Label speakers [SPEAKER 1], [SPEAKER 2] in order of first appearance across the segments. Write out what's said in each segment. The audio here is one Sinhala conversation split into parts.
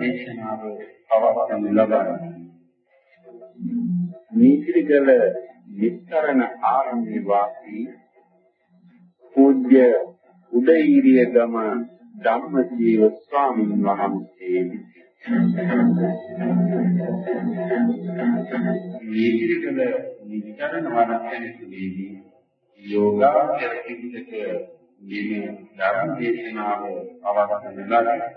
[SPEAKER 1] දේශනාව පවත්වනු ලබන්නේ. නීතිගල විස්තරණ ආරම්භී වාසී පූජ්‍ය උදේීරිය ගම ධම්මජීව ස්වාමීන් වහන්සේ නීතිගල විස්තරණ වරණයේදී යෝගාචරිතක මේ ධර්ම දේශනාව පවත්වනු ලබන්නේ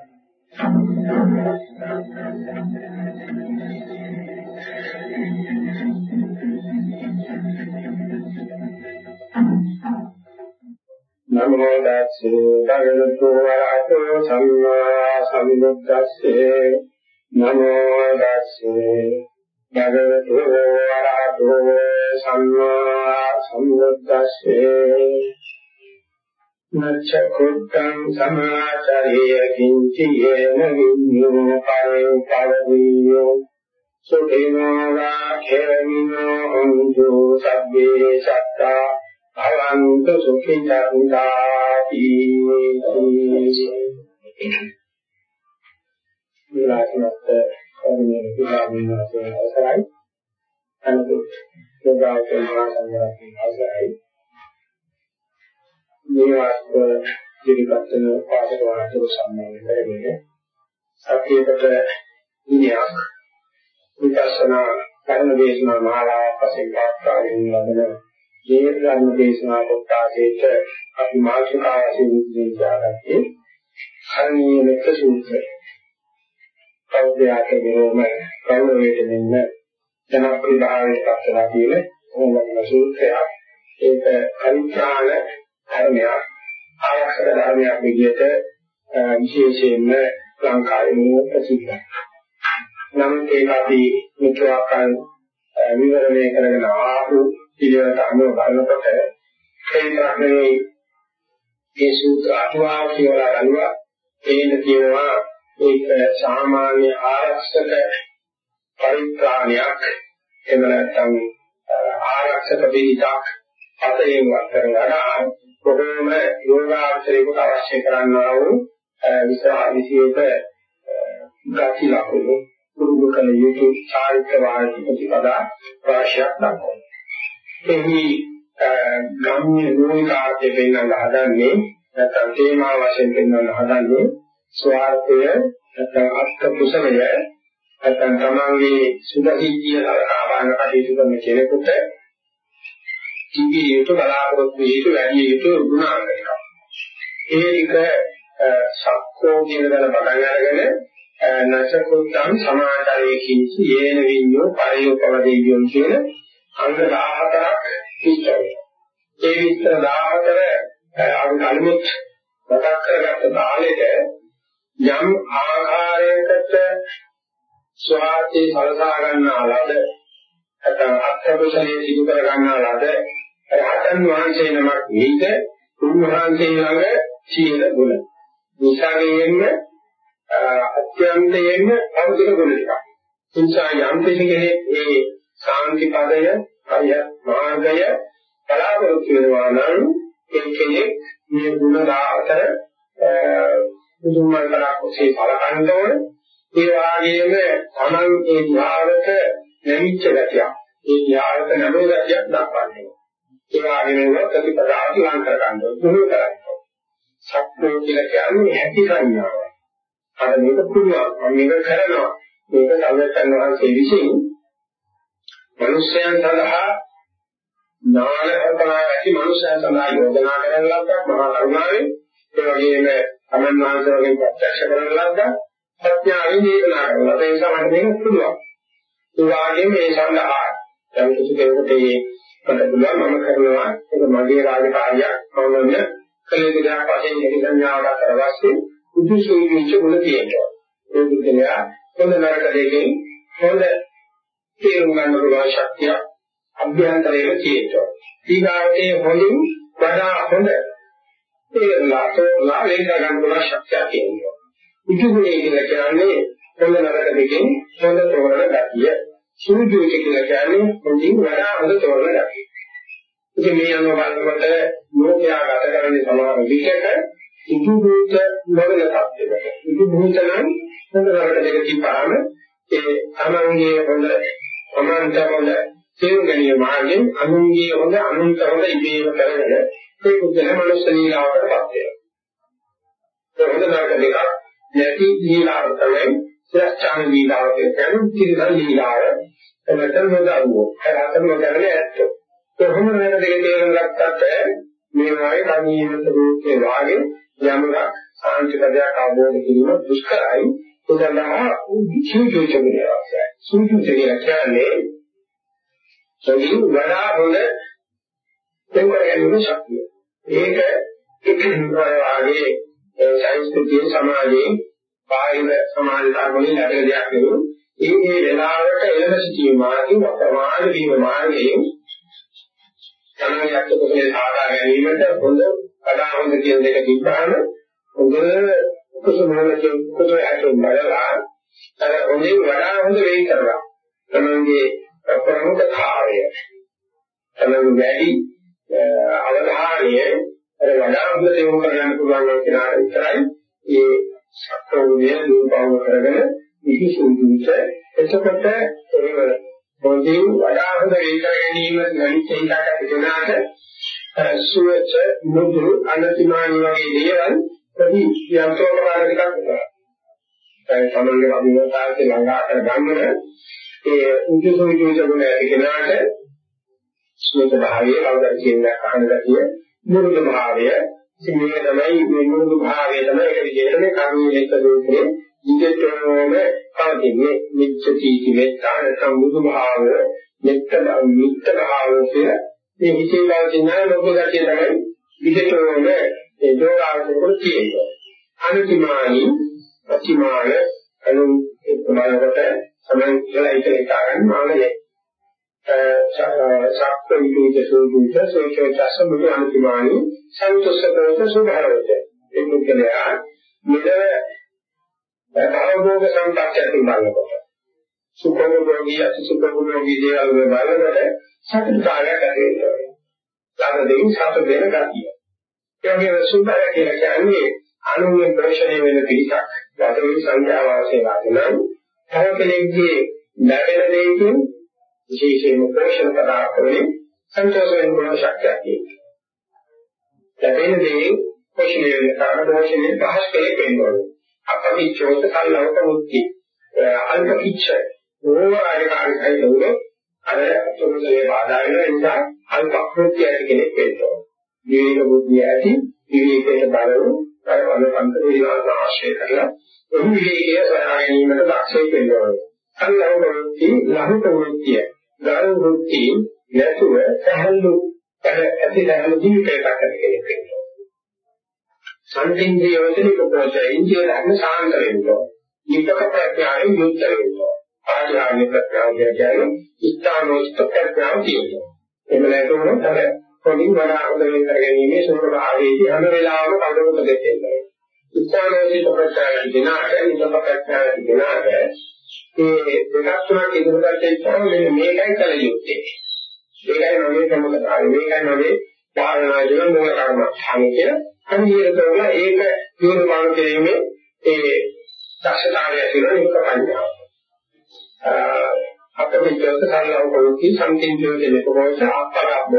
[SPEAKER 1] නමෝ තස්සේ භගවතු වරහතෝ සම්මා සම්බුද්දස්සේ නමෝ තස්සේ භගවතු වරහතෝ සම්මා සම්බුද්දස්සේ නච්චකුත්තං සමාචරිය කිංචි යේන විඤ්ඤෝ පරේ පවදීයෝ සුඛිනෝ වාඛේමිනෝ අංජු සබ්බේ සත්තා භවන්ත සුඛිතාති විලාසනත් කර්මයේ විලාමින අවසරයි අනුත් යෝගාචරණ සංග්‍රහයේ අවසරයි මේ වාස්ත දිවිපත්තන පාසල වාස්තු සම්මාන කරගෙන සතියකට ඉනියක් විදර්ශනා කරන දේශනා මාලාවක් වශයෙන් පාස්කාරයෙන් ලබන මේ ධර්ම දේශනා කොටසේට අපි මාතෘකාව වශයෙන් විද්‍යාගත්තේ හරණීය මෙත්ත සූත්‍රය. කවුදයාට විරෝම කවුරේට මෙන්න ජනප්‍රියභාවයට පත්වලා කියන ඕනම සූත්‍රයක්. ඒක පරිත්‍රාණ ධර්මයක් ආයතන ධර්මයක් විදිහට විශේෂයෙන්ම ලංකාවේ ප්‍රසිද්ධයි. නමුත් ඒක අපි මුත්‍රාකල් විවරණය කරගෙන ආපු පිළිවෙලට අනුව බලනකොට ඒකනේ ඒ සූත්‍ර අටුවාව කියලා ගන්නවා ඒන කියනවා ඒක සාමාන්‍ය ආරක්ෂක පරිත්‍රාණයක් එහෙම නැත්නම් ආරක්ෂක පිළිතක් අතරින් වත් කරනවා කොහොම යෝගාචරයකට අවශ්‍ය කරන්නා වූ විසා විශේෂ ගති ලක්ෂණ පුරුදු කළ යුතු චාරිත්‍ර වාර්තික ප්‍රතිපදා රාශියක් දක්වනවා. එහි ගම්ම්‍ය නෝනිකාර්ය පෙන්වන්න හදන්නේ නැත්නම් තේමා වශයෙන් පෙන්වන්න හදන්නේ ස්වාර්ථය නැත්නම් අර්ථ කුසලය නැත්නම් තමන්ගේ සුභහිතිය සලකා බලන කටයුතු කරන කෙනෙකුට තිබිය යුතු බලාපොරොත්තු විය යුතු වැඩි යුතු ගුණාංග ටික. ඒ ටික සක්කෝ කියන දල පටන් අරගෙන නසකුත්තං සමාචරයේ කිංචි යේන විඤ්ඤෝ පරියෝපවදීයෝ කියන අංග 14ක් විස්තරය. ඒ විස්තර 14 අනුමුත් මතක් කරගත්ත තාලෙට යම් ආකාරයකට ස්වාර්ථේ සලසා ගන්නා ලද නැත්නම් අත්‍යවශ්‍යයේ සිදු කර ගන්නා ලද රහතන් වහන්සේ නමක් නිද උන්වහන්සේ ළඟ සීල ගුණ. නිසාවෙන්න අත්‍යන්තයෙන්ම අවුදක ගුණ ටිකක්. නිසා යම් කෙනෙක් මේ සාන්ති පදය, අය මාර්ගය බලාපොරොත්තු වෙනවා නම් ඒ කෙනෙක් මේ ගුණ 14 මුදුන්මල් කරක් ඔසේ බලකන්න ඕන. ඒ වගේම තමන් ඒ ධ්‍යානක නැමිච්ච ගැතියක්. ඒ ධ්‍යානක නැමෝ ගැතියක් දක්වන්නේ. ඒ වගේම ප්‍රතිපදාවට ලං කර ගන්න ඕනේ. දුරු කරන්න ඕනේ. සත්‍යෝ කියලා කියන්නේ ඇති සංඥාව. අර මේක පුළුවන්. මම මේක කරනවා. මේක සම්මතන් වහන්සේ විසින් මිනිස්යන් සඳහා ඥාන කල්පනා ඇති මිනිස්යන් සඳහා යෝජනා කරන ලද්දක් මහා කරුණාවෙන් ඒ වගේම අමන් වහන්සේ වගේ ප්‍රත්‍යක්ෂ කරන ලද්දක් ප්‍රඥාවෙන් දේශනා කරනවා. ඒ නිසා මට මේක පුළුවන්. ඒ වගේම මේ සඳහා යම් කිසි කෙනෙකුට මේ මට පුළුවන් මම කරනවා ඒක මගේ රාජකාරියක් මම කළ යුතු දෙයක් වශයෙන් එහි සංඥාවක් කරවස්සේ බුදුසෝවිච්ච ගුණ තියෙනවා ඒ බුද්ධයා හොඳ නරක දෙකෙන් හොඳ තේරුම් ගන්න පුළුවන් ශක්තිය අභ්‍යන්තරයේ තියෙනවා. ඊගාටේ හොඳින් වඩා හොඳ තේරලා තෝරලා වෙන ගන්න පුළුවන් ශක්තිය තියෙනවා. උතුුනේ කියලා කියන්නේ හොඳ නරක දෙකෙන් හොඳ තෝරන ගතිය. සූදුවේ කියලා කියන්නේ හොඳින් වඩා හොඳ තෝරන ගතිය. ඉතින් මේ අනුව බලනකොට ලෝකයා ගත කරන්නේ සමහර විකට ඉදුභූත නොවන තත්ත්වයක. ඉදුභූත නම් හොඳ නරක දෙක තිබ්බාම ඒ අනංගයේ හොඳ අනන්ත හොඳ තේරුම් ගැනීම මාර්ගයෙන් අනුන්ගේ හොඳ අනුන්ත හොඳ ඉබේම කරගෙන ඒ බුද්ධල මනුස්ස ලීලාවකටපත් වෙනවා. ඒ හොඳ නරක දෙකක් නැති ලීලාව තමයි ශ්‍රේෂ්ඨාන ලීලාව කියන්නේ කිරිදල් ලීලාව. එතන නොදවෝ. ඒ අතර නොදැනනේ ඇත්තෝ. කොහොම වෙන දෙක තේරුම් ගත්තත් මේ වාගේ කණීමත රූපේ වාගේ යමක සාන්ති පදයක් අවබෝධ කිරීම දුෂ්කරයි. උදාහරණ සූචුචුනේ අවශ්‍යයි. සූචුචුනේ කියන්නේ සොලින් වඩා හොඳ දෙවර ගැනීම ශක්තිය. ඒක වාගේ සංස්කෘතිය සමාජයේ බාහිර සමාජ ධර්මවලින් ලැබෙන දෙයක් නෙවෙයි. ඒ මේ වෙලාවට එළඹ සිටීම මාර්ගයෙන් ප්‍රමාණ වීම මාර්ගයෙන් සමාජයක් කොහේ සාදා ගැනීමට හොඳ වඩා හොඳ කියන දෙක තිබ්බහම හොඳ කුසමහලකින් කුසල ඇතුම් බලලා අර හොඳින් වඩා හොඳ වෙයි කරලා තමන්ගේ ප්‍රමුඛතාවය තමන් වැඩි අවධානය අර වඩා හොඳ දෙයක් කරගන්න පුළුවන් කෙනාට විතරයි මේ සක්‍රෝණිය දුර්භව කරගෙන විහිසුදුට එතකොට ඒක හොඳින් වඩා හොඳ වෙයි කර ගැනීම ගණිතයෙන් දක්වනාට සුවච මුදු අනතිමානි වගේ දේවල් ප්‍රති යන්ත්‍රෝපකාර ටිකක් කරනවා. ඒ තමයි අභිවතාවයේ ළඟා කර ගන්නන ඒ උද්දේශ විචෝචන ඇතිකනාට සුවච භාවයේ කවුරුද කියන අහන ගතිය මුරුදු භාවය ඉතින් මේක තමයි මේ මුරුදු භාවය තමයි ඒක විදිහට මේ කර්මයේ එක දෝෂයේ ඉන්ද්‍රියෝම පවතින්නේ මිච්ඡති මෙත්තා නැත්නම් මුරුදු භාවය මෙත්ත මිත්ත භාවය කියලා මේ හිතේ පවතින ලෝක ගතිය තමයි විදිහටම ඒ දෝරාවකට තියෙන්නේ අනුතිමානි ප්‍රතිමාන අනු එක්කමකට සමන් කියලා එක එක ගන්න මානලේ සක්ක විදේශ සෝදුත සෝචෝචස මුදු අනුතිමානි සන්තුෂ්ඨකෝත සුභාවත ඒ මුකලයා මෙද භවෝග සම්පත්තිය බලනකොට සුඛෝභෝගී අසුඛෝභෝගී දේවල් වල බලනකොට සතුටාරයක් ඇති වෙනවා. ලාභ දෙයින් සතුට වෙන ගතිය. ඒ වගේම සුභය කියලා කියන්නේ අනුන්ගේ ප්‍රශ්නය වෙන පිටක්. ගතවේ සංඥා වාසයේ වදිනම් තව කෙනෙක්ගේ ලැබෙන දෙයකින් විශේෂයෙන්ම පෝෂණ පදාර්ථ වලින් සන්තෝෂ වෙන ගුණ ශක්තියක් තියෙනවා. ලැබෙන දෙයින් පෝෂණය වෙන කාම දෝෂයෙන් පහස් කෙලෙක් වෙනවා. අපවිච්ඡෝත කල්ලවක මුක්ති. අල්ප කිච්ච. ඕවාගේ කාර්යයි නෝන අර අතුරුසේ බාධා වෙන නිසා අල්ප කෘත්‍ය ඇති කෙනෙක් වෙනවා. විවේක බුද්ධිය ඇති විවේකයේ බලන අර අනුකම්ප විලාස ආශ්‍රය කරලා එහි විවේකයේ සොයා ගැනීමට දක්ෂයෙක් වෙනවා. අල්ලවක මුක්ති ලහුත මුක්තිය. ගාරු වෘත්ති නැතුව සහල්ලු ඇති සහල්ලු ජීවිතයක් ගත කෙනෙක් වෙනවා. සංකේන්ද්‍රිය වලින් කොටස ඉන්දිය ධර්ම සාන්ත වෙනවා. ඊටක ප්‍රඥාවෙන් යුක්ත වෙනවා. ආධ්‍යාත්මික ප්‍රඥාව කියන්නේ ඉස්තානෝස්ත ප්‍රඥාව කියනවා. එහෙම නැතුනොත් අර කොලින් වඩා හොඳ වෙන කරගැනීමේ සුවභාවයේදී හැම වෙලාවෙම කවුරුත් දෙන්නේ. ඉස්තානෝස්ත ප්‍රඥාව දිනාට ඉතක ප්‍රඥාව දිනාට මේ දෙකක් තුනක් ඉදිරියට එච්චාම මෙන්න මේකයි කල යුත්තේ. ඒකයි නොවේ සම්මතකාරය. මේකයි නොවේ භාවනා කරන මූල කර්මස්ථාන කිය. අනිහිර කරලා ඒක නිර්මාණ කිරීමේ ඒ දක්ෂතාවය ඇතිවෙන එක පඤ්ඤාව. අපිට සරලව කොහොමද සම්පූර්ණ දෙන්නේ කොහොමද අපරාබ්බ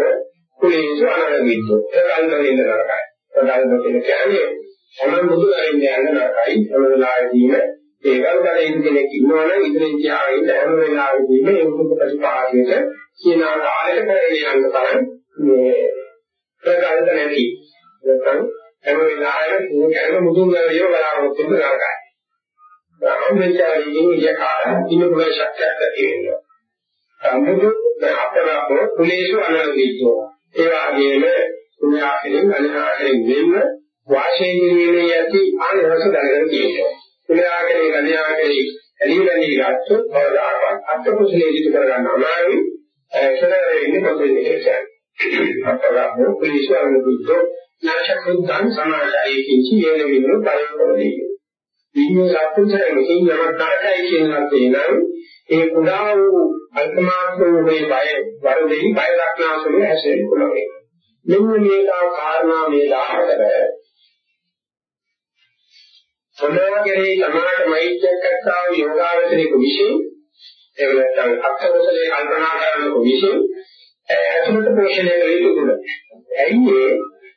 [SPEAKER 1] කුලේසු අනරවිද්දෝ. ඒකයි නේද නරකයි. ඒකයි කියන්නේ සමන් බුදු දරින්න යන නරකයි. සමන වෙලාවේදීම ඒකල් කරේ කෙනෙක් ඉන්නවනම් ඉදිරියෙන් තියාගෙන ඉන්න හැම වෙලාවෙදීම ඒ උපත ප්‍රතිපාදයට කියන ආකාරයට කරගෙන යන්න තරම් මේ ප්‍රකාශ නැති නැත්නම් හැම වෙලාවෙම මොකද මුදුන් වලිය බලාපොරොත්තු වෙන නරකයි. ආම්බෙන්චාරියෙන් යකාර ඉන්න පුළුවන් ශක්තියක් ඇති වෙනවා. සම්මුතු අපරාපෝ කුලේසු අනලවිද්දෝ. ඒ වගේම කුණාකෙන් අනාකෙන් වෙන්න වාශයෙන් නිමේ යති ආනහස දැනගෙන තියෙනවා. කුලයාකේ ගණයාකේ ඇලිවැණි ගත්තොත් බවදාකවත් අත්ත කුසලයේ ඉදිරි කරගන්න අමාරුයි කියලා ඉන්නේ පොතේ කියන්නේ. අපරාධෝ කුලිසවන දුක්ඛ නාශකුද්දන් සමාජයේ කිංචි යේන විනෝ පරිවර්තනය. විඤ්ඤාණ සත්‍යයෙන් යමක් කරකයි කියනවා තේනම් ඒ කුඩා වූ අල්පමාත්‍ර වූ මේ බය වරදෙහි බය දක්නාසුළු හැසෙන්න පුළුවන්. මෙන්න මේකා කාරණා මේ 14 සමාගයේ සමාත මෛත්‍රියක් අත්තා වූ යෝගාවචරයේ විශේෂ ඒ නැත්නම් අත්කෝසලේ කල්පනා කරන විශේෂ ඇතුළත පෝෂණය කළ යුතු ගුණ. ඇයි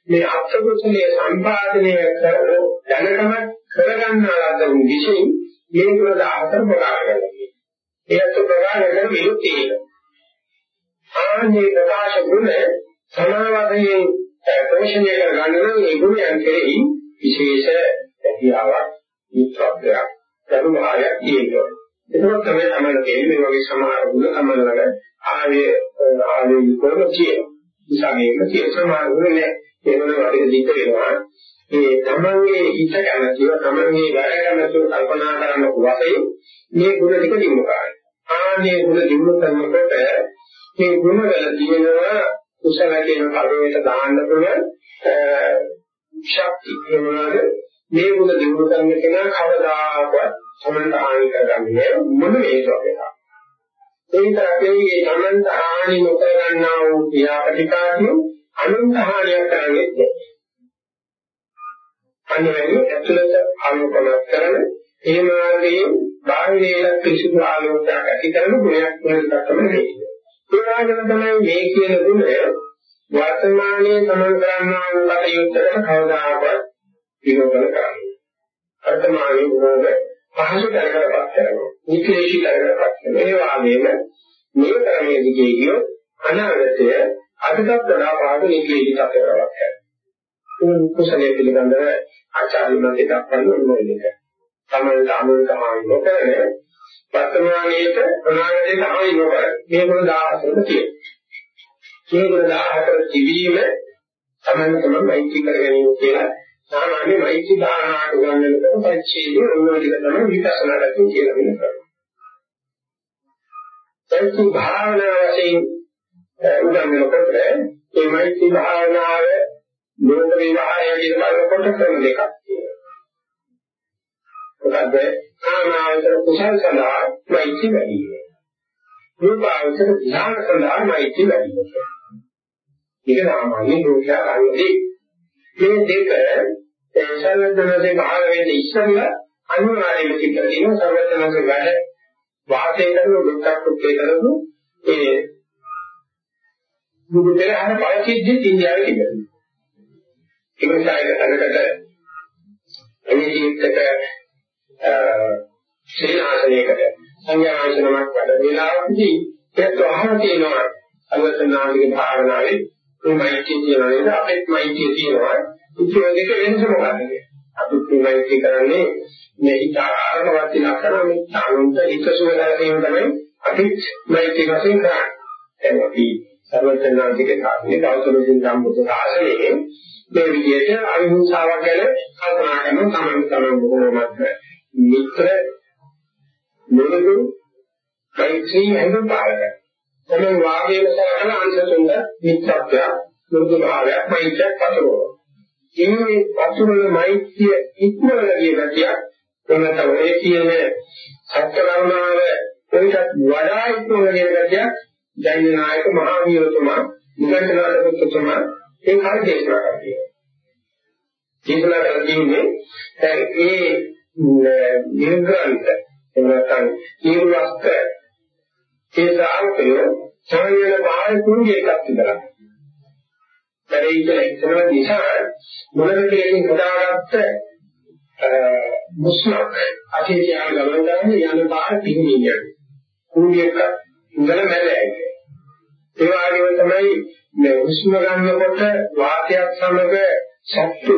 [SPEAKER 1] මේ අත්කෝසලේ සම්පාදනය කර දැනටම කරගන්නා ලද්ද වූ විශේෂ මේ ගුණ 14 ප්‍රකාශ කරනවා. ඒත් ප්‍රකාශ කරන විරුද්ධිය. ආන්නේ ප්‍රකාශ ගුණ සමාවදයේ පෝෂණය කරගන්න නම් ඒ ගුණයන් කෙරෙහි විශේෂ හැකියාවක් විස්තරයක් කරුණාවක් තියෙනවා. ඒක තමයි තමයි කියන්නේ මේ වගේ සමහර ගුණ සම්මලවල ආවේ ආවේ කරන කියන. නිසා මේක කියන සමහර ගුණ නෑ. ඒවල අපිට දික්ක වෙනවා. ඒ තමන්ගේ හිත කැමතිව තමන්ගේ වැඩ කැමතිව කල්පනා කරන වශයෙන් මේ ගුණ ටික දිනු කරගන්න. ආනේ ගුණ දිනු කරනකොට මේ ගුණ වල තියෙනවා කුසල කියන පදයට දාන්න පුළුවන් ශක්තිය. ඒ මොනවාද? මේ මුල දිනු කරන කෙනා කවදාකවත් තමන්ට හානි කරගන්නේ මොන හේතුවක් එක. ඒ විතරේ මේ තමන්ට හානි නොකර ගන්නා වූ ක්‍රියාපටිකාදී අනුන්ට හානියක් කරන්නේ නැහැ. අනිවාර්යයෙන් ඇතුළත ආලෝකන කරන ඒ මාර්ගයේ බාහිරයේ පිසුදු ආලෝකයක් ඇති කරන ගුණයක් වෙනසක් තමයි මේ. ඒ වගේම තමයි මේ කියන ගුණය වර්තමානයේ තමන් කරන්නා වූ කටයුත්තකට කවදාකවත් විරෝධන කරන්නේ. වර්තමානයේ මොනවාද පහසු කරකටපත් කරනවා. නික්ලේශී කරකටපත් කරනවා. ඒ වගේම මේ ක්‍රමයේ දිගේ ගියොත් අනාගතය අදටත් වඩා පහසු නික්ලේශී තත්ත්වයක් කරනවා. කුසලයේ පිළිබඳව ආචාර්ය මත දක්වන්න ඕන එක. තමයි අනුන්ට හානි නොකරන වර්තමානයේට අනාගතයට හානි නොකරන මේ ගුණ 14ක් තියෙනවා. මේ ගුණ 14 තිබීම තමයි තමයි මෛත්‍රී කර ගැනීම කියලා සාමාන්‍ය මෛත්‍රී භාවනාවට උගන්වනකොට පරිච්ඡේදයේ ඔන්න ටික තමයි විපස්සනා කරන්නේ කියලා වෙනවා. මෛත්‍රී භාවනාව වශයෙන් උගන්වනකොට මේ මෛත්‍රී භාවනාව ලෝක විවාහය කියන බලකොට ක්‍රම දෙකක් තියෙනවා. මොකද කාමාවචර කුසල සඳහා මෛත්‍රී වැඩි වෙනවා. රූපාවචර ධ්‍යාන සඳහා මෛත්‍රී වැඩි වෙනවා. ඒක සාමාන්‍ය ලෝකයා අන්නේ මේ දෙක සර්වඥාසේ පහළ වෙන්නේ ඉස්සෙල්ලා අනිවාර්යයෙන්ම සිද්ධ වෙනවා සර්වඥාසේ වැඩ වාසය කරන දුක්ඛ කුක්කේ කරපු ඒ බුදු පෙරහර පරිසිද්ධිය ඉන්දියාවේ තිබෙනවා. ඒක නිසා ඒක තනකට අනිහිතක ශ්‍රීනාසනයකට සංඥාංශනමක් වැඩ වේලාවකදී ඒත් අහන තියෙනවා. සර්වඥාගේ භාවනාවේ මේ මෛත්‍රිය කියනවා නේද? අපෙත් මෛත්‍රිය තියෙනවා. ඉතින් දෙක වෙනස මොකක්ද? අපි මේ මෛත්‍රිය කරන්නේ මේ ඉතාලම වත්ති ලක්ෂණ මේ අනුන්ට හිතසුව කරගෙන තමයි අපි මෛත්‍රිය වශයෙන් කරන්නේ. දැන් අපි සර්වඥාන්තික කාර්යයේ දවසවලින් නම් බුද්ධ ආශ්‍රයේ මේ විදිහට අවිහිංසාවක් ගැන කල්පනා කරන තමන් තමන් බොහෝමත් මිත්‍ර මෙලෙසු මෛත්‍රී හැඟුම් පාලකයි තමන් වාගේම සලකන අංශතුන්ද මිත්‍රත්වය දුර්ග භාවයක් මෛත්‍රියක් පතරනවා. මේ පතරන මෛත්‍රිය ඉක්මවල කියන කියක් එනතව ඒ කියන සත්කරණාව කොයිටත් වඩා ඉක්මවල කියන කියක් ජෛන නායක මහා වීරතුමා නිගණ්ඨනාථ පුත්‍රතුමා ඒ කාලේ දේශනා කරන්නේ. දේශනා කරන්නේ ඒ නිර්ග්‍රන්ථ එනකන් ඊර්වස්ත ඒ ශ්‍රාවකයෝ සංයන පහේ කුංගේ එකක් තිබලා. බැරි කියලා හිතන නිසා මොනකටකින් හදාගත්ත මුස්ලක් අතීතයන් ගමන් ගන්න යන පාර පිහිනියක්. කුංගේ එකක් ඉඳලා මැලයි. ඒ වගේම තමයි මේ හුස්ම ගන්නකොට වාතයක් සමග සත්තු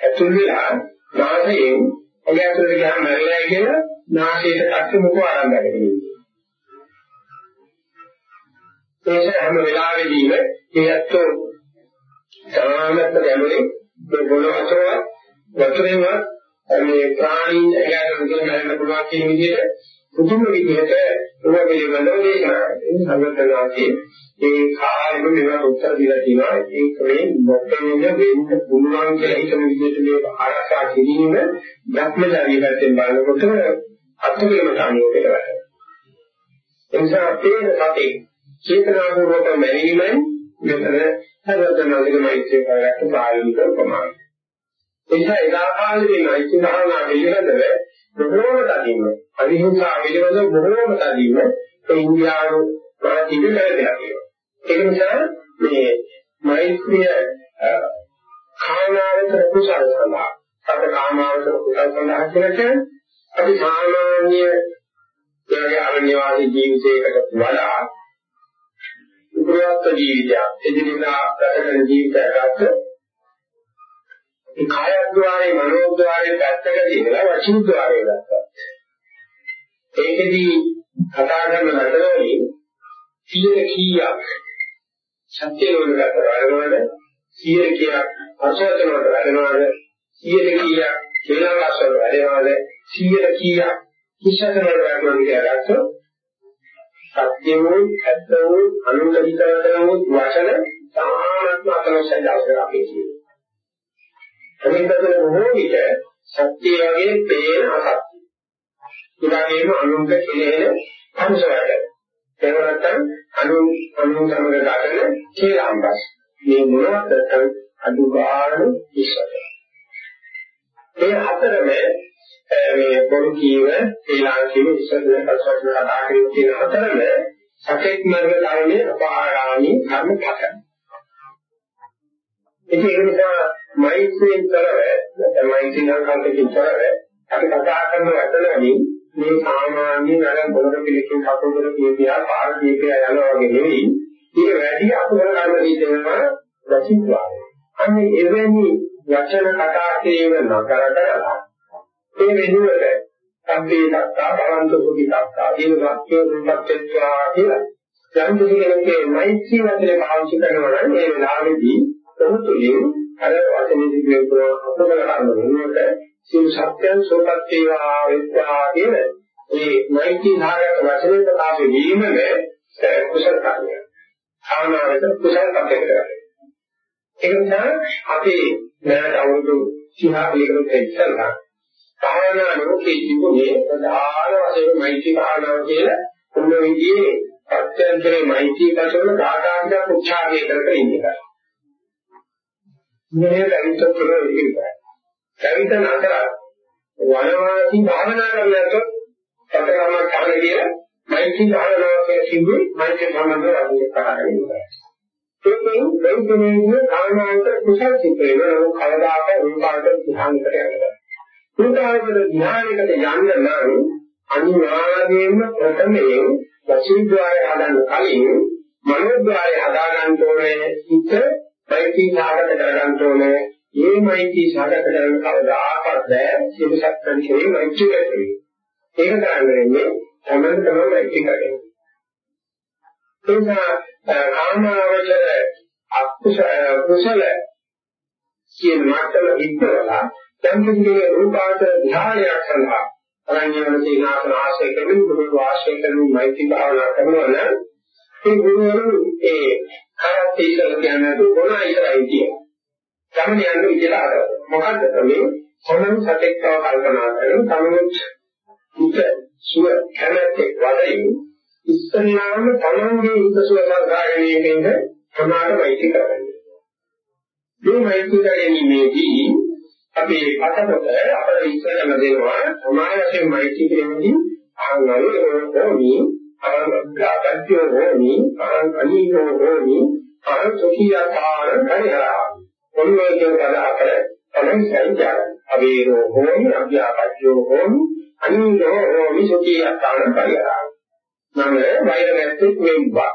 [SPEAKER 1] ඇතුල් වෙලා නාසයෙන් ඔය ඇතුලට ගියාම මැරෙලා කියලා නාසයට අත් මුඛ ආරම්භ කරගන්නවා. ඒක හැම වෙලාවෙදීම ඒත් සමානත්ව ගැඹුරින් මේ බොළවතව වතුරේම මේ ප්‍රාණීන් එයාට මුදල් ගන්න පුළුවන් කියන විදිහට පුදුම විදිහට ඒක පිළිබඳව දේශනා කරනවා. සර්වඥාන්සේ ඒ කාලෙම මේවට උත්තර දීලා තියෙනවා. ඒක මේ නොපෙනෙන වෙන්න පුළුවන් කියලා හිතන විදිහට මේක ආරක්ෂා කිරීම භ්‍රමචාරී පැත්තෙන් බලනකොට අත්දැකීම සානියෝගයට වැටෙනවා. එනිසා අපේ සතේ චේතනාපූර්වක මැරීමෙන් මෙතන සර්වඥාන්සේ මෛත්‍රී කරගත්ත ප්‍රායෝගික ප්‍රමාණය. එනිසා එදා කාලේ මෛත්‍රී භාවනා පිළිබඳව බොහෝම තදින්ම අවිහිංසා පිළිබඳව බොහෝම තදින්ම ඒ ඉන්දියානු වාදීව ලැබෙලා තියෙනවා. ඒක නිසා මේ මෛත්‍රිය කාමාවතර කුසල සඳහා සතර කාමාවතර කුසල සඳහා කියන්නේ අපි සාමාන්‍ය යගේ අරණ්‍යවාදී ජීවිතයකට වඩා උපරාත්ත ජීවිතයක් එදිනෙදා ගත කරන ජීවිතයක් ගත ඒ කායද්්වාරේ මනෝද්්වාරේ පැත්තක තියලා වචීද්්වාරේ ගත්තා. ඒකෙදී කතා කරන නඩවලින් කීයක කීයක් සත්‍ය වලකට වැඩනවද 100 කීයක් අසවතන වලට වැඩනවද 100 කීයක් කේලාවාස වල වැඩනවද 100 කීයක් කිසකන වල වැඩනවද කියලා ගත්තොත් සත්‍යමෝ ඇත්තමෝ අනුකම්පිතවම වචන සාමාන්‍යත්ම අතනසයි අවශ්‍ය අපේ කියන්නේ. අනිත් බොහෝ විට සත්‍ය වගේ පේන අසත්‍ය. ඒගොල්ලේම අනුන්ට කෙලෙන අනුසවැඩ. එහෙම නැත්නම් අනු අනු සමග ගන්න කේලාම්බස්. මේ මොනවද අඩු ගන්න ඉස්සත. මේ හතරම මේ පොඩි කීව ශ්‍රී ඉස්සත කල්පනා කතා කරන කියන හතරම සතෙක් මර්ග ධර්මයේ අපාරාමී කර්ම පතන. ඉතින් ඒක නිසා මෛත්‍රියෙන් කරව නැත්නම් මෛත්‍රී නම් කන්දකින් කරව අපි කතා කරන වචනවලින් මේ සාමාන්‍ය නරක බොරක පිළිකින් කපුදර කියපියා පාර කියපියා යනවා වගේ නෙවෙයි. ඊට වැඩි අකුසල කර්ම දීතේම රචිත්වා. අන්නේ එවැනි වචන කතා කිරීම නතර කරලා ඒ වෙනුවට සම්පේ දක්තා භවන්ත සුඛි දක්තා කියන වාක්‍යය දුක්ඛත්වා කියලා. යම් කෙනෙකුගේ මෛත්‍රී වචනේ පාවිච්චි කරනවා නම් ඒ වෙලාවේදී උතුලින් අර වචනේ දිගේ අකුසල කර්ම වෙනුවට සියලු සත්‍යයන් සෝපත් වේවා වෙත්වා කියන මේ මෛත්‍රී ධාරක වචනේ ප්‍රකාශ වීමම කුසල කර්මය. ආනාවද කුසල කර්මයකට කරන්නේ. ඒක නිසා අපි දැනට අවුරුදු 30 කට ඉස්සරහා භාවනා ලෝකයේ තිබුණේ ප්‍රධාන වශයෙන් මෛත්‍රී භාවනාව කියලා මොන විදිහේ අත්‍යන්තරේ මෛත්‍රී කටවල ගාථාන්තයක් උච්චාරණය කර කර ඉන්න එක. මේ ලයිට් එක විදිහට පැවිදෙන අතර වනවාසී භාවනා කරනකොට සතරම කාලේ කියලා මෛත්‍රී භාවනාව කියලා කිව්වේ මෛත්‍රී සම්බන්ධව අපි කතා කරන්නේ. ඒකෙන් වෛද්‍යමය කාරණාන්ත කුසල සිත් වෙනවා කවදාක රූපාවචර ධ්‍යානකට යනවා. රූපාවචර ධ්‍යානයකට යන්න නම් අනිවාර්යයෙන්ම ප්‍රථමයෙන් වචීද්්වාරය හදන්න කලින් මනෝද්්වාරය හදාගන්න ඕනේ හිත මෛත්‍රී සාගත කරගන්න ඕනේ මේ මෛත්‍රී සාගත කරන කවදාකවත් බෑ සියලු සත්ත්වයන් කෙරෙහි මෛත්‍රී කරන්නේ. ඒක කරන්නේ තමයි තමයි මෛත්‍රී කරන්නේ. එනිසා කාමාවචර අකුසල කුසල කියන මට්ටම ඉක්මවලා යම් කිසි රූපාවචර ධ්‍යානයක් සඳහා අරණ්‍යවල සීනාසන ආශ්‍රය කරමින් බුදු ආශ්‍රය කරමින් මෛත්‍රී භාවනා කරනවා නම් ඒ ගුරුවරු ඒ කරත් ඉස්සර කියන්නේ මොනයි ඉතරයි කියන්නේ ගමන යන්න විදිහට ආරම්භ. මොකද්ද මේ කොනන් සතෙක් බව කල්පනා කරන තමනුත් හිත සුව කැමැත්තෙක් වඩින් ඉස්සල්ලාම තමන්ගේ හිත සුව සංකාරණයකින්ද සමාන මෛත්‍රී කරන්නේ. මේ මෛත්‍රී කරගැනීමේදී අපි අතපොත අපේ ඉස්සරම දෙනවා සමාන වශයෙන් මෛත්‍රී කිරීමේදී ආංගවල ඕනි අරගාපත්‍යෝ ඕනි අනීයෝ ඕනි අරසොකියාකාර කරියා ඔන්නෝගේ පද අතර තමයි සංජාන. අවේරෝ හෝමි අභ්‍යාපච්චෝ හෝමි අනිනෝ හෝමි සුඛී අත්තාන පරිහරණ. මම වෛර නැත්තේ වෙම්වා.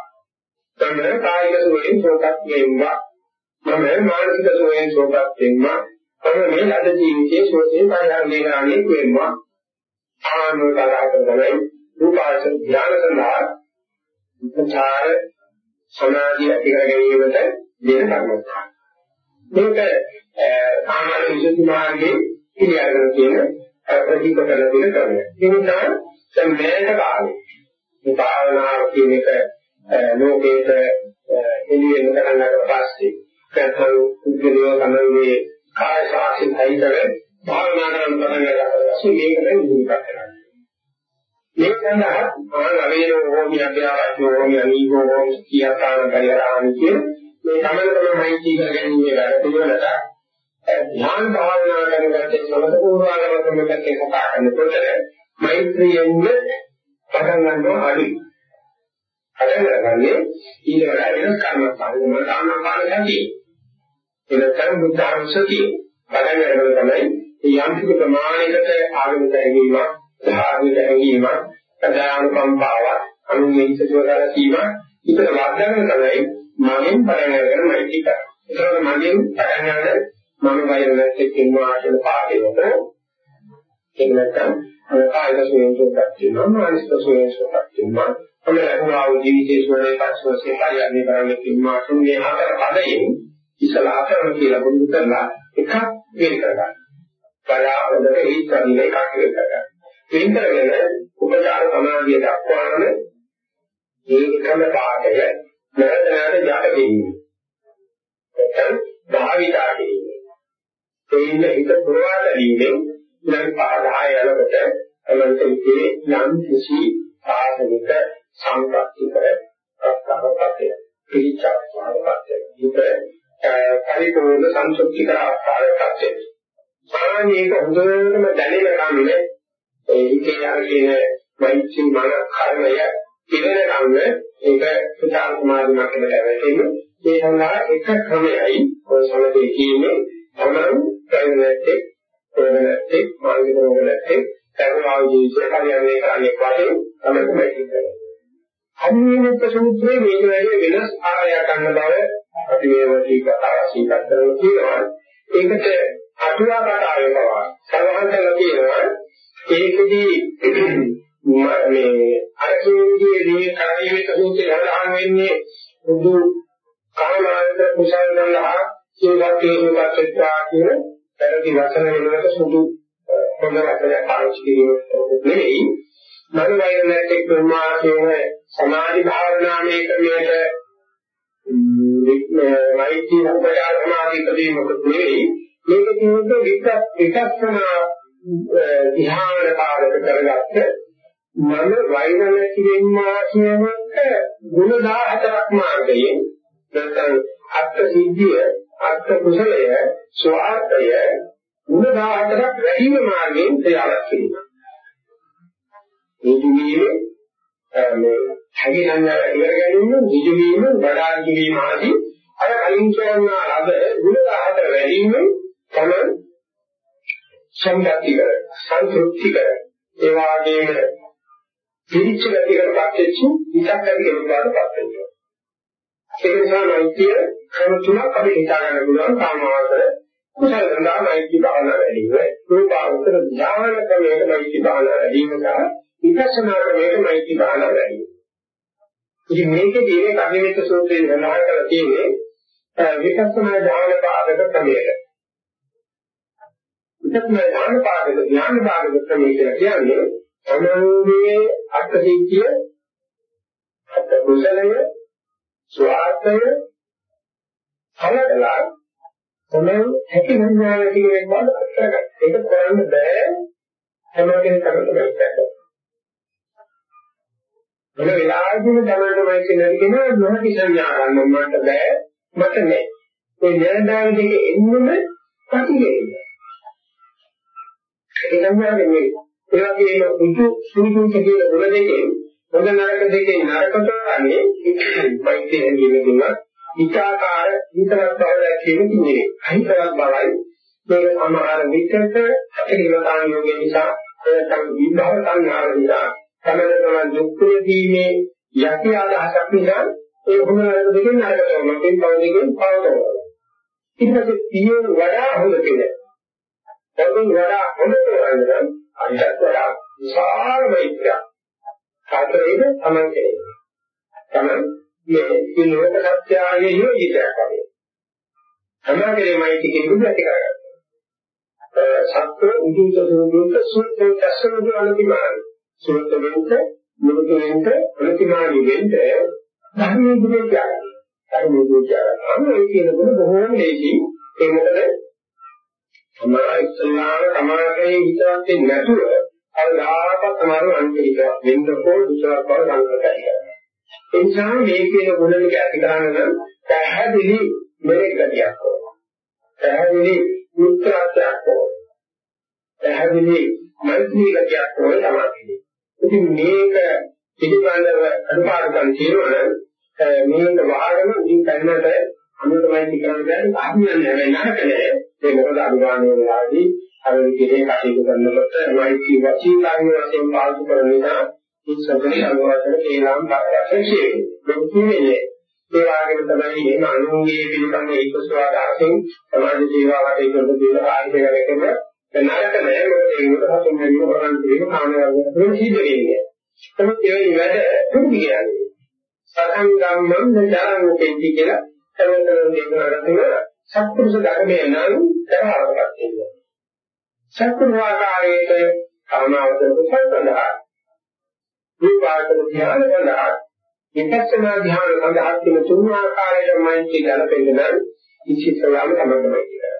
[SPEAKER 1] මම කායික සුවයෙන් සෝපත් වෙම්වා. මම මානසික සුවයෙන් සෝපත් වෙම්වා. මම මේ ලද ජීවිතයේ සෝතේ පරිහරණය කරන්නේ වෙම්වා. ආනෝදාරක තමයි රූපාස ධ්‍යාන සඳහා උපචාර සමාධිය ඇති කර ගැනීමට දෙන කර්මස්ථාන. මේක සාමාන්‍ය විසුද්ධි මාර්ගයේ පිළිඅරගෙන තියෙන ප්‍රතිපදල දෙක කරන්නේ. ඒ නිසා දැන් මේක කාලේ මේ භාවනාව කියන එක ලෝකේට එළියෙන් කරන්නට පස්සේ නැත්නම් පුද්ගලයෝ තමයි කාය සාක්ෂි සහිතව භාවනා කරන පටන් ගන්නවා. මේක දැන් ඉදිරිපත් කරනවා. මේක සඳහා ආනවේන හෝමි අභ්‍යාසෝ හෝමි අනීගෝ හෝමි කියතාන පරිහරණි කියන මේ සමනතමයි කී කරගන්නේ වැඩ පිළිවෙලට ධ්‍යාන භාවනා කරනකොට සමත පූර්වාගම ක්‍රමයකට කතා කරනකොට මෛත්‍රියෙන් පටන් ගන්නවා අඩි. පටන් ගන්නන්නේ ඊට වඩා වෙනස් කර්මස්ථාන වල ආනාපාන සතිය. එනකම් බුද්ධාංශතිය. පටන් ගන්නකොට තමයි යම් කිසි ප්‍රමාණයකට ආගමික හැඟීමක්, ධාර්මික හැඟීමක්, සදානුකම්පාවක්, අනුමේිත චෝදනා කීම ඉතල වර්ධනය තමයි මගෙන් පටන් ගන්න මෛත්‍රී කරන්නේ. ඒකවල මගෙන් පටන් ගන්න මම වෛර නැත්තේ කින්වා කියන පාඩේකට ඒක නැත්නම් කායික සුවේන්සුවක් තියෙනවා මානසික සුවේන්සුවක් තියෙනවා අපේ ලකුණාව ජීවිතයේ සුවේ පස්වසේ කාර්යය කරන්නේ කින්වා තුනේ හතර පදයෙන් ඉස්සලා කරන කියලා බුදු කරලා එකක් වෙන කරගන්න. බලාවලට ඒ කන්නේ එකක් වෙන කරගන්න. වෙන කරගෙන උපචාර සමාධිය දක්වාම ඒකම පාඩය නැවත නැවත යට දෙන්නේ. එතන භාවිතා කිරීම. තේින්න හිත පුරවා ගැනීමෙන් ඉලක්ක පහදාය යනකොට එවන්තයේ යම් කිසි ආධනික සම්පත්‍ති කර ප්‍රස්තාවපත්ය පිළිචාරපත්ය හිත පරිපූර්ණ සංසුද්ධික ආකාරයකට සාමාන්‍යයෙන් හොඳටම දැනෙන කන්නේ ඒ හිතේ යන කියන මෛත්‍රී මන කර්මය පිළිවෙල කන්නේ ඒක සුචාර කුමාර මතකට වැටෙන්නේ ඒ සඳහා එක ක්‍රමයයි ඔය සමතේ කියන්නේ තමන් කරන්නේ කරන්නේ මාර්ගික රෝගලේ කරුණාව ජීවිතය කල්යන්නේ කරන්නේ වශයෙන් තමයි මේ කියන්නේ. අනිමිත් සූත්‍රයේ මේක වැඩි වෙනස් ආකාරයක් ගන්න බව අපි මේ වගේ කතාව සීකත් කරලා කියනවා. ඒකට අතුරා කතාවේ බව සලහන් කරලා කියනවා. ඒකෙදී මේ අරකේදී මේ කාර්යයේ සූත්‍රය හදාගෙන වෙන්නේ බුදු කාමාන්ත කුසල නලහා සේවකේ වචත්‍රා කියන පැරදි වචන වලට සුදු හොඳ වචනයක් පාවිච්චි කිරීම නෙවෙයි. මන වෛර නැත්තේ ප්‍රමා කියන සමාධි භාවනාමය ක්‍රමයට මෛත්‍රී උපයාර සමාධි ක්‍රමයක නෙවෙයි. මේක කියන්නේ විකස් විකස්සනා ධ්‍යාන පාදක කරගත්ත මන වෛර නැති වෙන්නා කියනක ගුණ 14ක් මාර්ගයෙන් නැත්නම් අර්ථ සිද්ධිය අර්ථ කුසලය ස්වාර්ථය ගුණ 14ක් වැඩිම මාර්ගයෙන් ක්‍රියාවක් කිරීම. මේ දිවියේ මේ හැකි සංඥා ඉවර ගැනීම, නිජ වීම, වඩා කිරීම ආදී අර කලින් කියනා ලද ගුණ 14 වැඩිම තමයි සංගති කර, සංතෘප්ති කර. ඒ වගේම පිරිච්ච ගතියකට පත්වෙච්ච විචක් ඇති කෙනෙකුට පත් වෙනවා. ඒ නිසා මෛත්‍රිය ක්‍රම තුනක් අපි හිතා ගන්න පුළුවන් සාමාන්‍ය කුසල සඳහා මෛත්‍රී භාවනා වැඩි වෙයි. රූපාවතර ඥාන ක්‍රමයක මෛත්‍රී භාවනා වැඩි වෙනවා. විපස්සනා ක්‍රමයක මෛත්‍රී භාවනා වැඩි වෙනවා. ඉතින් මේකේදී මේ කර්ණිත සූත්‍රයේ සඳහන් කරලා තියෙන්නේ විපස්සනා ඥාන පාදක ක්‍රමයක. විපස්සනා ඥාන පාදක ඥාන පාදක ක්‍රමය කියලා කියන්නේ අනුන්ගේ අත්හිතිය අත් කුසලය ස්වාර්ථය හලදලා තමයි හැකි සංඥාව කියන බව අත්දැක. ඒක කරන්න බෑ හැම කෙනෙක් කරන්න බෑ. මොන වෙලාවෙදිම දැනනමයි කියන නොහැකි සංඥා ගන්න මට බෑ මට නෑ. ඒ නෑදාන දෙක එන්නම ප්‍රතිලේය. ඒ සංඥාවේ මේ ඒ වගේම උතු සුදුසු කියන ගුණ දෙකෙන් හොඳ නරක දෙකේ නරකට ගන්නේ මෛත්‍රී හැඟීමකින් විචාකාර විතරක් බවලා කියන කිනේ අහිතරක් බවයි මේ සමහර විචක අතිරිවතාන යෝගය නිසා නැත්නම් විභව සංඥාව නිසා තමයි තමයි දුක් වේදීමේ යටි අදහසක් නිසා ඒ හොඳ නරක දෙකෙන් නරකට මොකෙන් බව දෙකෙන් පවතනවා ඊට පස්සේ තියේ වඩා හොඳ කෙනෙක්. එතෙන් වඩා හොඳ කරන්නේ අනිත් වඩා විශාල මෛත්‍රියක් සාතරේද තමන් කෙරේ. තමන් මේ මේ ලෝක සත්‍යයේ යෝගිතයක් වගේ. තමන් කෙරේමයි කිසිදු ඇති කරගන්නවා. සත්‍ය උදුත දුදුත සුත්ත තස්සනු අනුතිමාන. සුත්ත වෙන්ත මුරුත වෙන්ත අන්තිමානි වෙන්න ධර්මයේ දුක කියනවා. ධර්මයේ දුක කියනවා. අනේ කියන දුක බොහෝම ලේසි. ඒ මොකද සමාන ඉස්සල්ලාම සමානකේ හිතවත් නැතුව අල්ලාහක සමාන අන්තික වෙන්නකෝ දුසාර බව සංකල්පයි. ඒ නිසා මේ කියන ගුණ ටික ඇති කරගන්න පැහැදිලි මෙලෙක් ගතියක් ඕන. පැහැදිලි මුත්‍රාත්‍යක් ඕන. පැහැදිලි මෛත්‍රී ගතියක් ඕන තමයි. ඉතින් මේක පිළිබඳව අනුපාඩකම් කියනවනම් මේක වහගෙන ඉතින් කන්නට අනුතමයි කියන්නේ සාධ්‍යයක් නෑ නරක නෑ ඒ මොකද අනුගාමී වෙලාදී අර විදිහේ කටයුතු කරනකොට මෛත්‍රී වචී කාර්ය වශයෙන් පාවිච්චි කරන නිසා මේ සතරේ අනුවාදන කේලම් පාරක්ෂේ දුක්ඛිනේ ඒ වගේම තමයි මේ අනුන්ගේ පිළිබඳ ඒකස්වාදාසෙන් සමාජ සේවාවට ඒකද දෙන ආයතනයකම නරක නෑ මොකද ඒකට හසුන් වෙන්න කරන් කියන කාණවල ප්‍රසිද්ධ වෙන්නේ. නමුත් ඒ වැඩ දුක්ඛ කියන්නේ. සතං ධම්මං නජානු කෙන්ති කියලා තමතන දේශනාවකට සත්පුරුෂ ධර්මයේ නම් තරහවකට කියනවා. සත්පුරුෂාකාරයේ කාමාවතර කුසලදා විපාකන ධ්‍යාන සඳහා විපස්සනා ධ්‍යාන සඳහා තියෙන තුන් ආකාරයට මෛත්‍රී ගලපෙන්න නම් ඉච්ඡිතවම තමයි කියලා.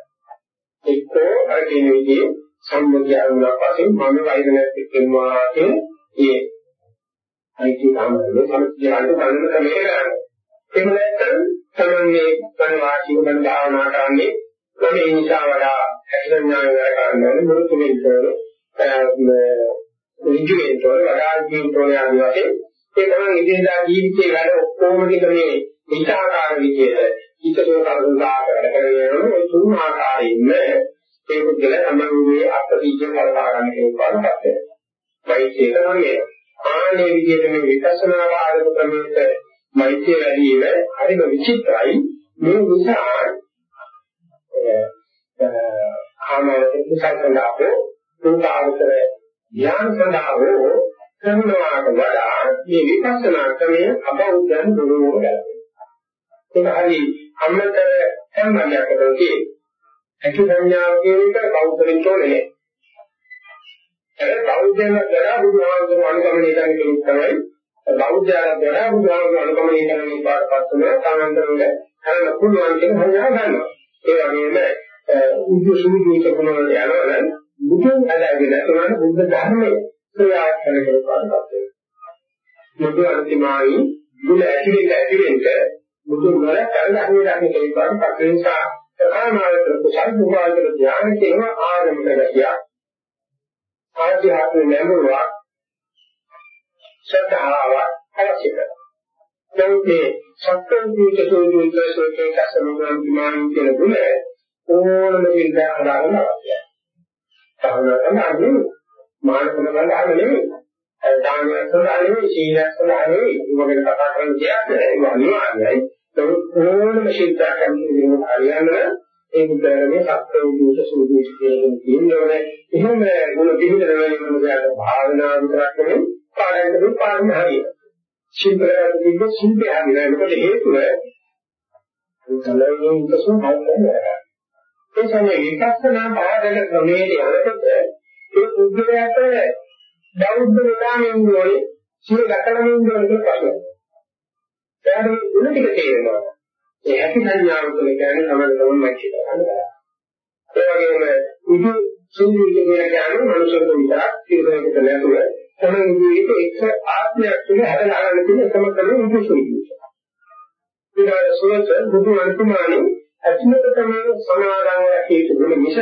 [SPEAKER 1] එක්කෝ අර කියන විදිහේ සම්මුතිය වුණා පස්සේ මම වෛර නැති කෙනවා කියන ඒ අයිති කාමරේ සම්පූර්ණ බලන ක්‍රමය ගන්න. එහෙම නැත්නම් තමන්නේ බණ වාචික බණ භාවනා කරන්නේ මම ඒ නිසා වඩා හැකියාව කරන්නේ මුරුතු වෙනතොල ඍජුවෙන්තොල වඩා ජීවිතෝල ආදී වශයෙන් ඒ තමයි ඉදිරියදා ජීවිතේ වැඩ ඔක්කොම ටික මේ විචාකාර විදියට හිතේ කරුණා කරගෙන ඒ තුන් ආකාරයෙන්ම ඒ පුද්ගල තමන්ගේ අත්දීජ කල්පනා ගන්න කෙනෙක්වටපත් වෙනවා. වෛද්‍ය කරන්නේ ආනේ විදිහට මේ විපස්සනා ආරම්භ ක්‍රමයේ මෛත්‍රිය වැඩි වීම හරිම විචිත්‍රයි. මේ නිසා ආමරේ කුසල්කලාපෝ දුකාවතර ඥාන සඳහාවෝ කරනවාට වඩා මේ විපස්සනා ක්‍රමයේ අබෞද්ධයන් දුරෝම ගැලපෙනවා. ඒක හරි අමතර සම්බන්ධයක් කරන්නේ ඇති සංඥාව කියන එක බෞද්ධෙන් තෝරන්නේ. ඒ බෞද්ධයන් වල බුදුහාමුදුරුවෝ අනුගමනය කරන කෙනෙක් තමයි බෞද්ධයන් වල බුදුහාමුදුරුවෝ අනුගමනය කරන පාඩපත් වල සාමන්තරවල කරන්න පුළුවන් කියන සංඥාව ගන්නවා. ඒ වගේම උද්දු සුදුසු කරන වල යනවනම් බුදුන් අදාගෙන තුනන බුද්ධ ධර්මයේ ක්‍රියාත්මක කරන පාඩපත් වෙනවා. බුදු අන්තිමයි බුදු ඇතිවෙන්න ඇතිවෙන්න බුදුන් වල කරන අනුරාධන කෙනෙක් පාඩපත් නිසා ප්‍රාණායතන කුසල් දුරායතන ධ්‍යාන කියන ආරම්භ කරගියා. ආධ්‍යාත්මික නැඹුරුවක් ශ්‍රද්ධාව අවශ්‍ය කරනවා. නමුත් මේ සත්‍යෝචිත සෝචිත සෝචිත සමුග්‍රම් විමාන කියන ගුණ ඕනම විදිහට අදාළම අවශ්‍යයි. සාමාන්‍යයෙන් අන්නේ මානසික බලන්න නෙමෙයි. දානයක් සඳහා නෙමෙයි, සීලයක් සඳහා නෙමෙයි. ඒවගෙන කතා කරන්න කියන්නේ ඒක අනිවාර්යයි. ඕනම ශිල්පයක් අනුකූලව හරියන්න ඒ මුදලනේ සත්‍යෝචිත සෝචිත කියන කියන්නේ එහෙම ගුණ පිළිදෙන වෙනකොට භාවනා විතරක් නෙමෙයි පාඩයකට පාඩම හරියට. ශිල්පයට තිබ්බ ශිල්පය හරියට. මොකද හේතුව සලයෙන් උපසම හරියට. ඒ සමේ විපස්සනා පාඩක ක්‍රමයේ යනකොට ඒ උද්දේශයට බෞද්ධ විකාමෙන් වල සිය ගතලමින් වල ප්‍රශ්න. එයාට උන ටික තේරෙනවා. ඒ හැකි සංඥාව තුළ කියන්නේ තමයි තමයි මැච් කරන්නේ. ඒ වගේම උදු සුදු කියන කියන්නේ මනුෂ්‍යත්ව විතරක් සියලුකට නැතුව තමයි ජීවිතේ එක් ආත්මයක් තුළ හැදලා ගන්න තියෙන එකම ක්‍රමය උපසුයි. ඊට සුවත බුදු අන්තිමානි අත්මක තමයි සමාදාන හේතු වෙන මිස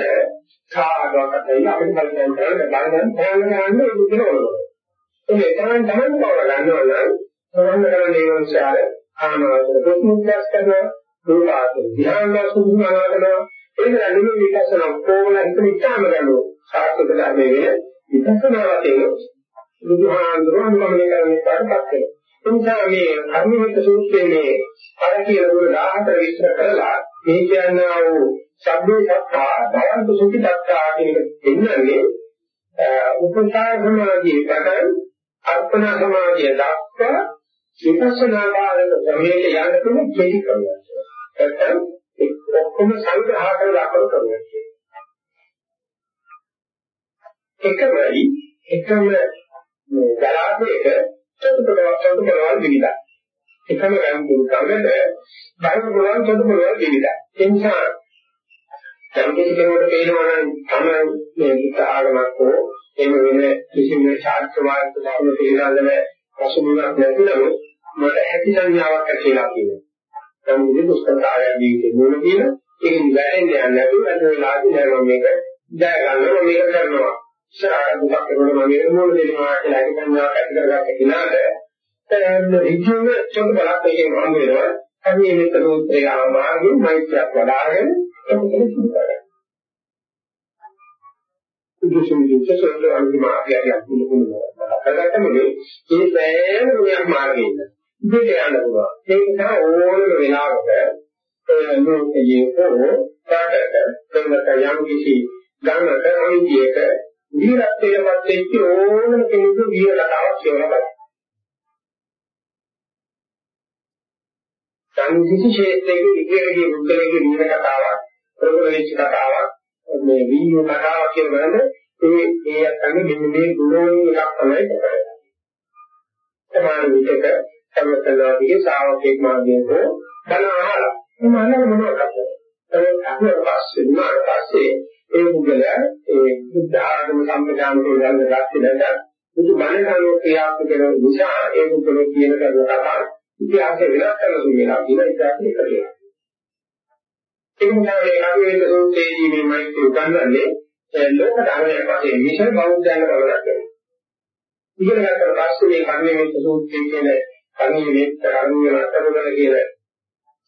[SPEAKER 1] කාගවත් ඇයි අපිට බලන්න කරන්න බලන්න බලන්න ගන්න ඒ බුදුන වල. ඒ තමයි තමයි බව ගන්නවා නම් සමහර කරන්නේ වංශාර ආනවාද ප්‍රතිමුක්තියක් කරනවා දුරාත ධ්‍යාන සුදුමාන කරනවා ඒක නෙමෙයි විකසන කොහොමද හිත ඉස්සම ගන්නවා සාර්ථක ධර්මයේ විකසන වශයෙන් බුදුහාඳුරන් ගමනේ කරන්නේ පාඩපත් වෙනවා. එනිසා මේ කර්මවිත සූත්‍රයේ මේ අර කියන දුර 14 විස්තර කරලා මේ කියනවා වූ සබ්බේ සත්තා භවන්තු සුඛි සත්තා කියන එන්නේ උපසාර සමාධියේ පටන් අර්පණ සමාධිය දක්වා විපස්සනා කාලක ක්‍රමයට යන්න පුළුවන් කෙටි ක්‍රමයක්. නැත්නම් ඔක්කොම සංග්‍රහ කරලා අපර ක්‍රමයක්. එකමයි එකම මේ ගලාපයක චතුපලවල් චතුපලවල් විවිධයි. එකම ගම්පුරු කමද බයින පුළුවන් චතුපලවල් විවිධයි. ඒ නිසා යම් කිසි කෙනෙකුට පේනවා නම් තමයි මේ බුද්ධ ආගමක් හෝ එහෙම වෙන කිසිම ශාස්ත්‍රවාද ධර්ම පිළිබඳව පසුබිමක් නැතිනම් මට හැකි සංඥාවක් ඇතිලා කියනවා. නම් මේ දුෂ්කරතාවය ජීවිතේ මොන කියන ඒක වැටෙන්නේ නැහැ නැතුව අද වෙලාවේ නෑ මම මේක ජය ගන්නවා මේක කරනවා. ඉස්සරහට දුකක් වෙනකොට මම මේක මොන දෙනවා කියලා ඒක සංඥාවක් ඇති කරගත්ත කෙනාට ඉතින් චොක් බලක් එකේ මම වෙනවා. අපි මේ මෙතනෝත්‍රය ආමාගෙන් මෛත්‍රියක් වඩාගෙන ඒක පිළිසිදු කරගන්නවා. සුදුසු විදිහට සෝදර අනුමානයක් දුන්නු දුන්නා. කරගත්තම මේ මේ සෑම ගුණයක් මාර්ගයේ ඉන්න. ඉතින් යන්න පුළුවන්. ඒ නිසා ඕනම වෙලාවක ලෝකයේ හෝ කාටක කෙනෙක් යම් කිසි ගමනක අවිද්‍යයක වීරත්වයටපත් වෙච්ච ඕනම කෙනෙකු වීර කතාවක් කියවලා බලන්න. සංසිසි ක්ෂේත්‍රයේ ඉදිරියේ බුද්ධලගේ වීර කතාවක් ප්‍රබල වෙච්ච කතාවක් මේ වීර්ය කතාවක් කියනවනේ ඒ ඒ අතන්නේ මෙන්න මේ ගුණෝන් එකක් තමයි කරන්නේ. සමාන විචක සම්මතලාදී ශ්‍රාවකෙක් මාර්ගයෙන් හෝ බණ අහලා මොනවාද මොනවද කරන්නේ. ඒ අහුව පස්සේ මාර පස්සේ ඒ මුගලයා ඒ බුද්ධ ආගම සම්ප්‍රදාන වල ගන්න ගැස්තිලට බුදු බණ කරන ක්‍රියාත්මක කරන නිසා ඒ මුගල කියන කරන කතා ඉතිහාසය වෙනස් කරලා දුන්නා කියලා ඉතිහාසය කරලා. ඒ නිසා මේ අවිවේක සූත්‍රයේදී මේ මෛත්‍රී උගන්වන්නේ ලෝක ධර්මයක් වශයෙන් මිෂන් බෞද්ධයන් බලවත් කරනවා. ඉගෙන ගන්නට පස්සේ මේ කර්මයේ මෙත් සූත්‍රය කියන කර්මයේ මෙත් කර්මයේ රටවල කියන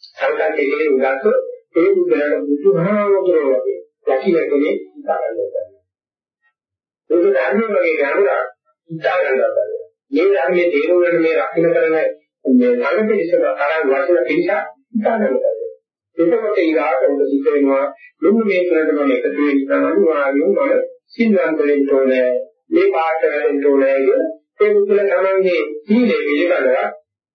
[SPEAKER 1] සංකල්පයේ උගත ඒ බුදුරජාණන් බුදුහාමුදුරුවෝ වගේ යකිලකනේ ඉඳගන්නවා. බුදු ධර්මයේ වගේ ගැඹුරක් ඉඳගන්නවා. මේ ධර්මයේ තේරුම් ගන්න මේ රකින්න කරන මේ සංගත ඉස්සර තරම් වටින පිළිස ඉඳගන්නවා. එතකොට ඊගාට උඹ සිද්ධ වෙනවා මෙන්න මේ කරට මම එකතු වෙන්න අනිවාර්යයෙන්ම මම සිල්වන්ත වෙන්න ඕනේ මේ පාඩ වෙන්න ඕනේ කියන ඒ මුල තමන්ගේ සීලය පිළිබඳව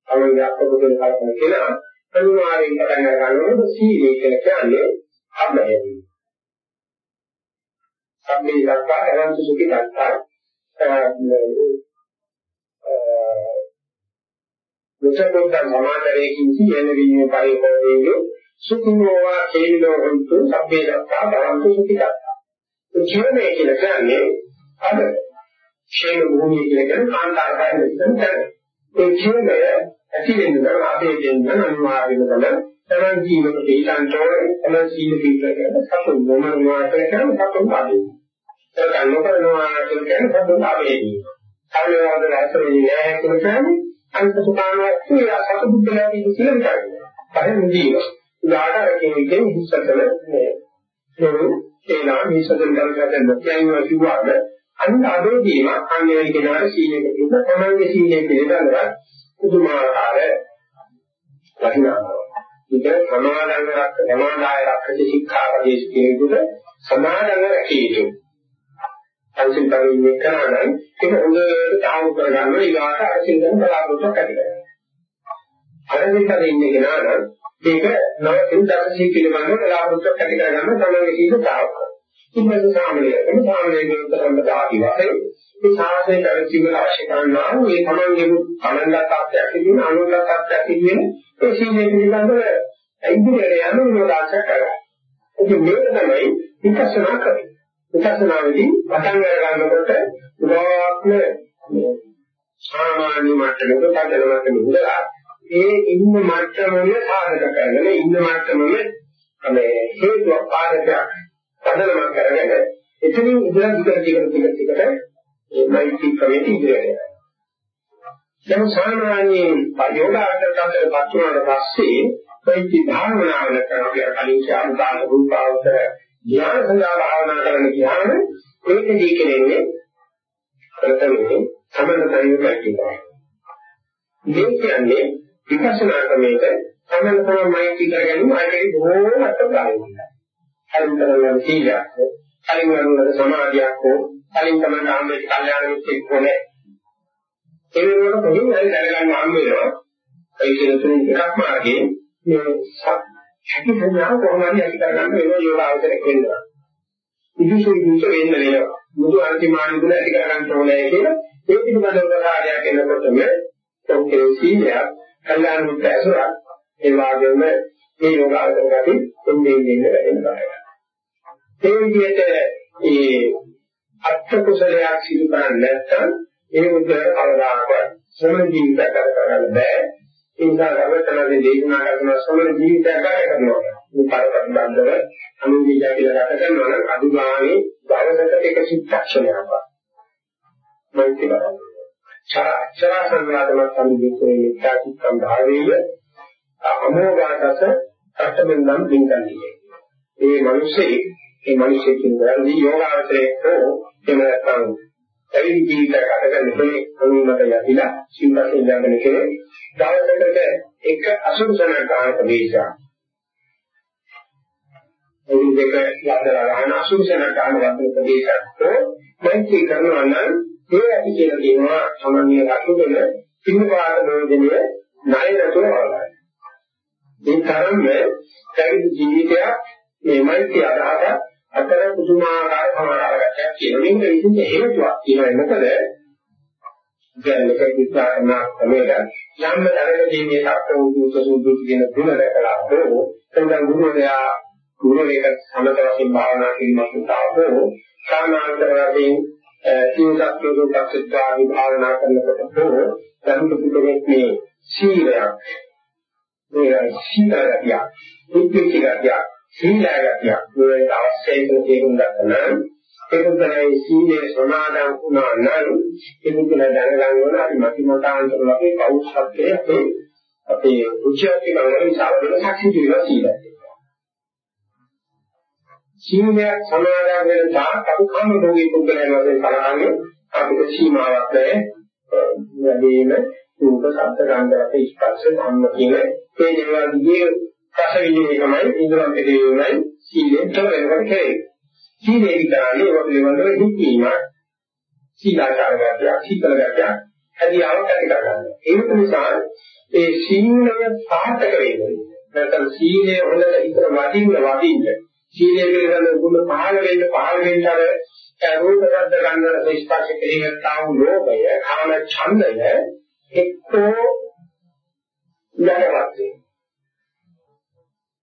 [SPEAKER 1] අවුල් අපබුදුන කල්පන කියලා අනිවාර්යෙන් පටන් ගන්නකොට සීලය කියලා කියන්නේ අබ්බහැදී සම්මේ යක්කා එරන්තු සුඛි දක්කා මුචකොත් මොනතරේ කිසි එන විනේ පරිපෝවේගේ සුඛිනෝවා කේනෝ හොන්තු සම්මේ දක්කා එරන්තු සුඛි දක්කා ජීවනයේ කියලා කියන්නේ අද ක්ෂේම භූමිය කියලා කියන කාන්තාරයන් විසින් කරන ඒ ජීවනය ඇති වෙන දර අපේ දෙන්න අනිවාර්යම තමයි තමන් ජීවිත පිළිසන්තෝ තමන් සීල පිළිපදගෙන සතුන් මොනවා කරගෙන සතුන් පාදේ. ඒක නොකරනවා කියන කියන්නේ සතුන් පාදේදී. සම්මේවද රැස් වෙන්නේ නැහැ කියන කියන්නේ අන්ත සුඛානවත් කියලා සතු බුද්ධලාදී කියලා විතරයි. පරිදි ජීවිතය. උදාහරණ කෙනෙක්ගෙන් හිස්සතල මේ නෝ ඒනා හිස්සතල කරගෙන යනවා කිව්වාද අන්න අදෝදීම අන්නේ කෙනාට සීලයක තිබ්බ තමන්ගේ සීලය පිළිබඳව පුදුමාකාර වටිනාකමක්. ඒක සමාදන් රක්ක සමාදාය රක්ක ශික්ෂා වගේ කියනකොට සමාදන් රැකීතු. අන්තිමට මේ කරනනම් ඒක හොඳට තාම කරගන්න ඊගාට අර සිංහල බලාපොරොත්තු ඇති කරගන්න. අර විතර ඉන්නේ කෙනාට ඒක නවතින් දර්ශනය පිළිබඳව බලාපොරොත්තු ඇති කරගන්න තමයි කියන තාවක. ඉතින් සාමලයේ එම සාමලයේ විරුද්ධ සම්බදාති වශයෙන් මේ සාසනය පැවැත්වීම අවශ්‍ය කරනවා මේ තමන්ගේ අනන්ත තාක්ෂයක් කියන අනුන්ත තාක්ෂයක් කියන ඒ සීලය පිළිබඳව ඉදිරියට යන විනෝදාශ කරගන්න. ඉතින් මේක තමයි විපස්සනා කරන්නේ. විපස්සනාවේදී පටන් ගන්නකොට උදාහරණ සාමාන්‍ය මට්ටමක පදල මට්ටමක ඒ ඉන්න මට්ටමම සාධක කරගෙන ඉන්න මට්ටමම මේ හේතු පාදකයක් පදනම කරගෙන එතනින් ඉඳලා විතර ජීවිත ටික ටිකට මේ මෛත්‍රී ක්‍රමයට ඉදිරියට දැන් සාමාන්‍යයෙන් යෝගාචරයට පත් වුණාට පස්සේ මෛත්‍රී භාවනාවල කරන කලින් ශාන්තාන රූපාවතර ධ්‍යාන සංඥා භාවනා කරන්න ගියාම ඒකදී කියන්නේ ප්‍රථමයෙන් සමනතයින් පැකිනවා මේ කියන්නේ විපස්සනා ක්‍රමයක සමන තමයි මෛත්‍රී කරගැනීම ආයේ බොහෝම අත්දැකීමක්. කලින් කරන සීලයක්, කලින් කරන සමාධියක් හෝ කලින් තමයි ආම්බේ කල්යාණ මිත්‍රෙක් කොනේ. ඒ වෙනකොට පොඩි හරි දැනගන්න හම් වෙනවා. ඒ කියන තුන එකක් මාර්ගයේ මේ හැකි සංඥාව කොහොමද ඇති කරගන්න වෙන යෝගාවචරයක් වෙනවා. ඉදිසු ඉදිසු වෙන්න වෙනවා. මුදු අන්තිමානිකුල ඇති කරගන්න ඕනේ කියලා ඒ පිළිබඳව ප්‍රකාරයක් එනකොටම ඔක්කේ සීලයක් කල්යාණ මිත්‍ර ඇසුරක් ඒ වගේම මේ යෝගාවචර ගති එන්නේ එන්නේ වෙනවා. ඒ විදිහට ඒ අත්ත කුසලයක් සිදු කරන්නේ නැත්නම් ඒ උද අවදානවත් සමන ජීවිතයක් ගත කරන්න බෑ. ඒ නිසා ගවතනදී දේශනා කරන සමන ජීවිතයක් ගත කරනවා. මේ පරපරිබන්ධව අනුවිජය කියලා ගත කරනවා නම් අදුගාමී දවසකට එක චිත්තක්ෂණයක්. මෛත්‍රී කරන්නේ. චරා සංවාදමත් සම්බුද්ධේ මිත්‍යාචිත්තම් භාවීය අමෝඝාතස අට්ඨබෙන්දම් පින්කන්නේ. මේ මිනිස්සේ මේ මිනිස්සේ කියන්නේ යෝගාවචරයේ හෝ එහෙම නැත්නම් ඇවිත් ජීවිත ගත කරන කෙනෙක් අනුමත යතිලා සිල්පතෙන් යන කෙනෙක් දවසකට එක අසුසන කාලක වේශා ඒ දෙක යද්දලා ගන්න අසුසන කාලක වේශා ප්‍රදේශයක් මෛත්‍රී කරනවා නම් ඒ ඇති කියලා කියනවා සමන්‍ය රතුගෙන පින්පාත නෝදනය ණය නැතුව වලයි. මේ තරම්ම පැවිදි ජීවිතයක් මේ මෛත්‍රී අදහස අතර පුදුමාකාර සමානාරයක් කියන මේක විදිහට හේතුවක් තියෙනවා මොකද දැන් මේක විස්තරන තමයි යම් තරකදී මේ සත්‍ය උදුත සුදුසු කියන තුන දැකලා හෝ එතන ගුරුවරයා ගුරුවරයෙක් සමත වශයෙන් භාවනා කිරීමක් උදාහරණ සාමාන්‍ය වශයෙන් සීලයක් යොදපත් ආදී භාවනා කරනකොට හෝ ධර්ම පුදුමේ මේ සීලයක් මේ සීලය උද්දේශය සීලය මේ අවශ්‍යයි කියන තේරුම් ගන්න ඒක තමයි සීලේ සමාදන් වුණා නම් ඒක තුළ දැනගන්න ඕන අපි මතිමතාන්තර ලබේ පෞෂත්වයේ අපේ අපේ උච්චාරණ වලින් සාධන සාක්ෂි දෙනවා සීලය සීලයක් සමාදන් වෙන තාක් අපි කම රෝගී පුද්ගලයන් වශයෙන් බලන්නේ අපිට සීමාවක් නැහැ. වැඩිම රූප, ශබ්ද, ගන්ධ, රස, ස්පර්ශ, ධම්ම කියන මේ දේවල් දිගේ රස විඳිනකමයි ඉන්ද්‍රයන් පිළිවෙලයි සීලෙන් තොර වෙනකොට කෙරේ. සීලේ විතරනේ ඔබ පිළිබඳව හිතීම සීලාචාර ගතිය, සීතල ගතිය හැදියාවක් ඇති කරගන්න. ඒක නිසා ඒ සීලය සාර්ථක වෙන්නේ. නැත්නම් සීලය හොඳට හිතන වදින්න වදින්න සීලය පිළිබඳ ගුණ පහළ වෙන්න පහළ වෙන්න අර රූප ශබ්ද ගන්ධ ස්පර්ශ කෙරෙහිතා වූ ලෝභය කාම ඡන්දය එක්කෝ යටපත් වෙනවා.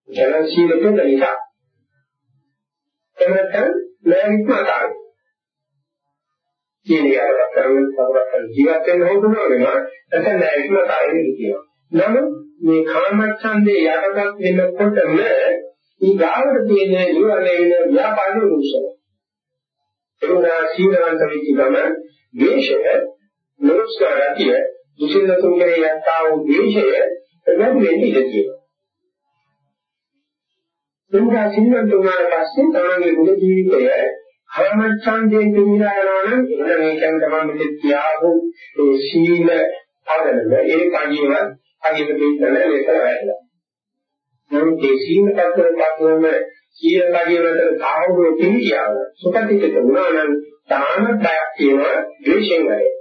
[SPEAKER 1] සීල පිළිබඳ එමෙතන ලැබිත්මතාවය. සීලය අරකට කරන සමරත් ජීවත් වෙන්න හොඳුනා වෙනවා. නැත්නම් ලැබිත්මතාවය කියනවා. නමුත් මේ කාම ඡන්දේ යටපත් වෙනකොටම ඊගාවට තියෙන නිවර්ණය වෙන ව්‍යාපාරික දුෂ්කර. එවනා සීලවන්ත වෙච්ච ගම ද්වේෂය, මොස්කාරතිය, දුසින්න තුන්ගේ යත්තා වූ ද්වේෂය වැඩි වෙන්න ඉඩ තියෙනවා. එනිසා සීලවන්ත වුණාට පස්සේ තමන්ගේ මුළු ජීවිතය හරමච්ඡන්දයෙන් පිරීලා යනවා නම් එන්න මේ කියන්නේ තමයි මෙතෙක් තියාපු ඒ සීල ආදරය ඒ කණියවත් අගින දෙන්න ලේසල වැඩිලා. නමුත් ඒ සීල පත්‍රපත්වම සීල කඩියවලට සාහෝගෝ පිළිකියාව සුපතිත වුණා නම් තාම බයක් තියෙනවා ද්වේෂයෙන් වැඩේ.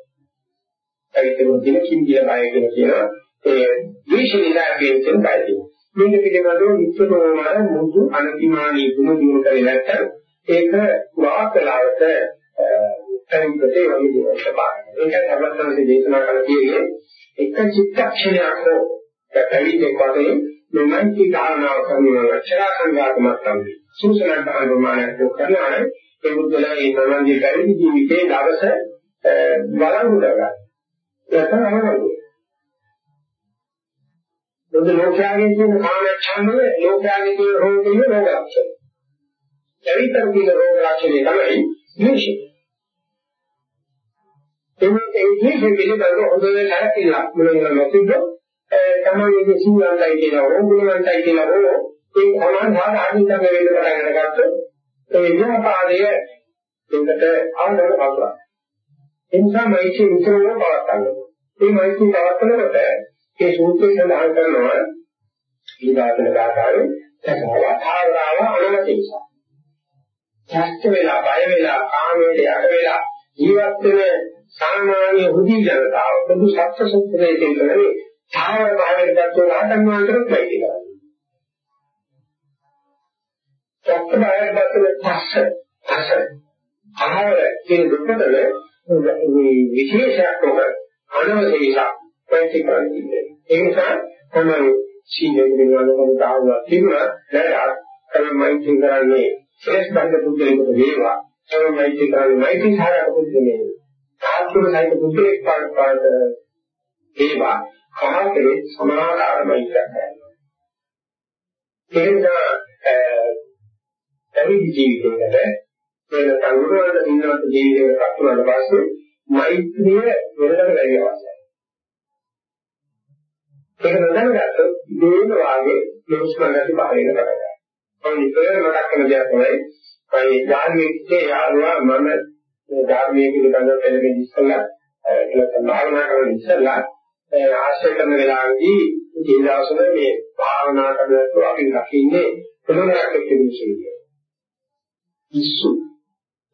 [SPEAKER 1] ඒකෙම දින කිම්බිය බය කියන කියන ඒ ද්වේෂ නිදාගෙන තියෙන බයයි. මේක පිළිබඳව විස්තරෝමාර මුදු අනතිමානී ගුණ දිනු කරේ නැත්නම් ඒක වාකලාවට පරිපතේ වගේ දේවල් සබාරයි. ඒක තමයි දේශනා කරලා තියෙන්නේ එක චිත්තක්ෂණයක් හෝ පැවිදෙක් වශයෙන් මෙමන්ති කාරණාව කරනවා රචනා සංඝාතමත් තමයි සූසනක් ප්‍රමාණයක් කරනවා නම් ඒ බුද්ධලා ඒ තමන්ගේ පැවිදි ජීවිතයේ දවස බලංගු කරගන්න. ඒක තමයි බුදු ලෝකයාගේ කියන කාමච්ඡන්දය ලෝකයාගේ කියන රෝගිය රෝග ලක්ෂණ. චරිතර කියන රෝග ලක්ෂණය තමයි ද්වේෂය. එන්නේ ඒ ද්වේෂය පිළිබඳව හොඳට නැතිලා මොනවා නැතිද තමන්ගේ සීලන්තයි කියලා හෝ ගුණවන්තයි කියලා හෝ ඒ සමාන සාධාරණින්ම වෙන්න පටන් අරගත්තොත් ඒ ව්‍යාපාරය දෙකට ආනන්ද බලනවා. ඒ නිසා මෛත්‍රී විතරම පවත්වන්න. මේ මෛත්‍රී පවත්වනකොට ඒ සූත්‍රය සඳහන් කරනවා ඊදාතන ගාථාවේ සසාව ආරාව අනලතිස. ත්‍ස්ත වෙලා බය වෙලා කාමයට යට වෙලා ජීවත් වෙන සාමාන්‍ය හුදි ජනතාව පොදු සත්‍ය සුත්‍රයේ කියන්නේ සාහර භාවයට ගත්තොත් රහතන් වහන්සේට වෙයි කියලා. චක්ක භාවයට ගත්තොත් පස්ස පස්ස ආහාර කියන දෙකවල මේ විශේෂයක් ඔබ අනවශේෂක් ප්‍රතික්‍රියා ඒ නිසා තමයි සීලෙ පිළිබඳව තාවුවක් තිබුණා. දැන් තමයි මෛත්‍රී කරන්නේ. ශ්‍රේෂ්ඨ බඳ පුද්ගලයෙකුට වේවා. තමයි මෛත්‍රී කරන්නේ. මෛත්‍රී සාරක පුද්ගලයෙක්. තාත්තුල සහිත පුද්ගලෙක් පාඩ පාඩ වේවා. කාටේ සමාකාර මෛත්‍රී කරනවා. ඒ නිසා පැවිදි ජීවිතයකට වෙන සංගුණවල ඉන්නවත් ජීවිතයකට පත් වුණාට පස්සේ මෛත්‍රිය වෙනකට වැඩි අවශ්‍යයි. ඒක නොදැනගත්තොත් දේන වාගේ ලොකුස්මගති බාහිර කරගන්නවා. මම ඉතින් මතක් කරන දෙයක් තමයි මේ යාළුවෙක්ගේ යාළුවා මම මේ ධර්මයේ පිළිබඳව පෙළගෙන ඉස්සලා ඒක භාවනා කරන ඉස්සලා ආශ්‍රය කරන වෙලාවේදී ඒ දවස්වල මේ භාවනා කරනකොට අපි දකින්නේ කොහොමද කියන්නේ ඉස්සු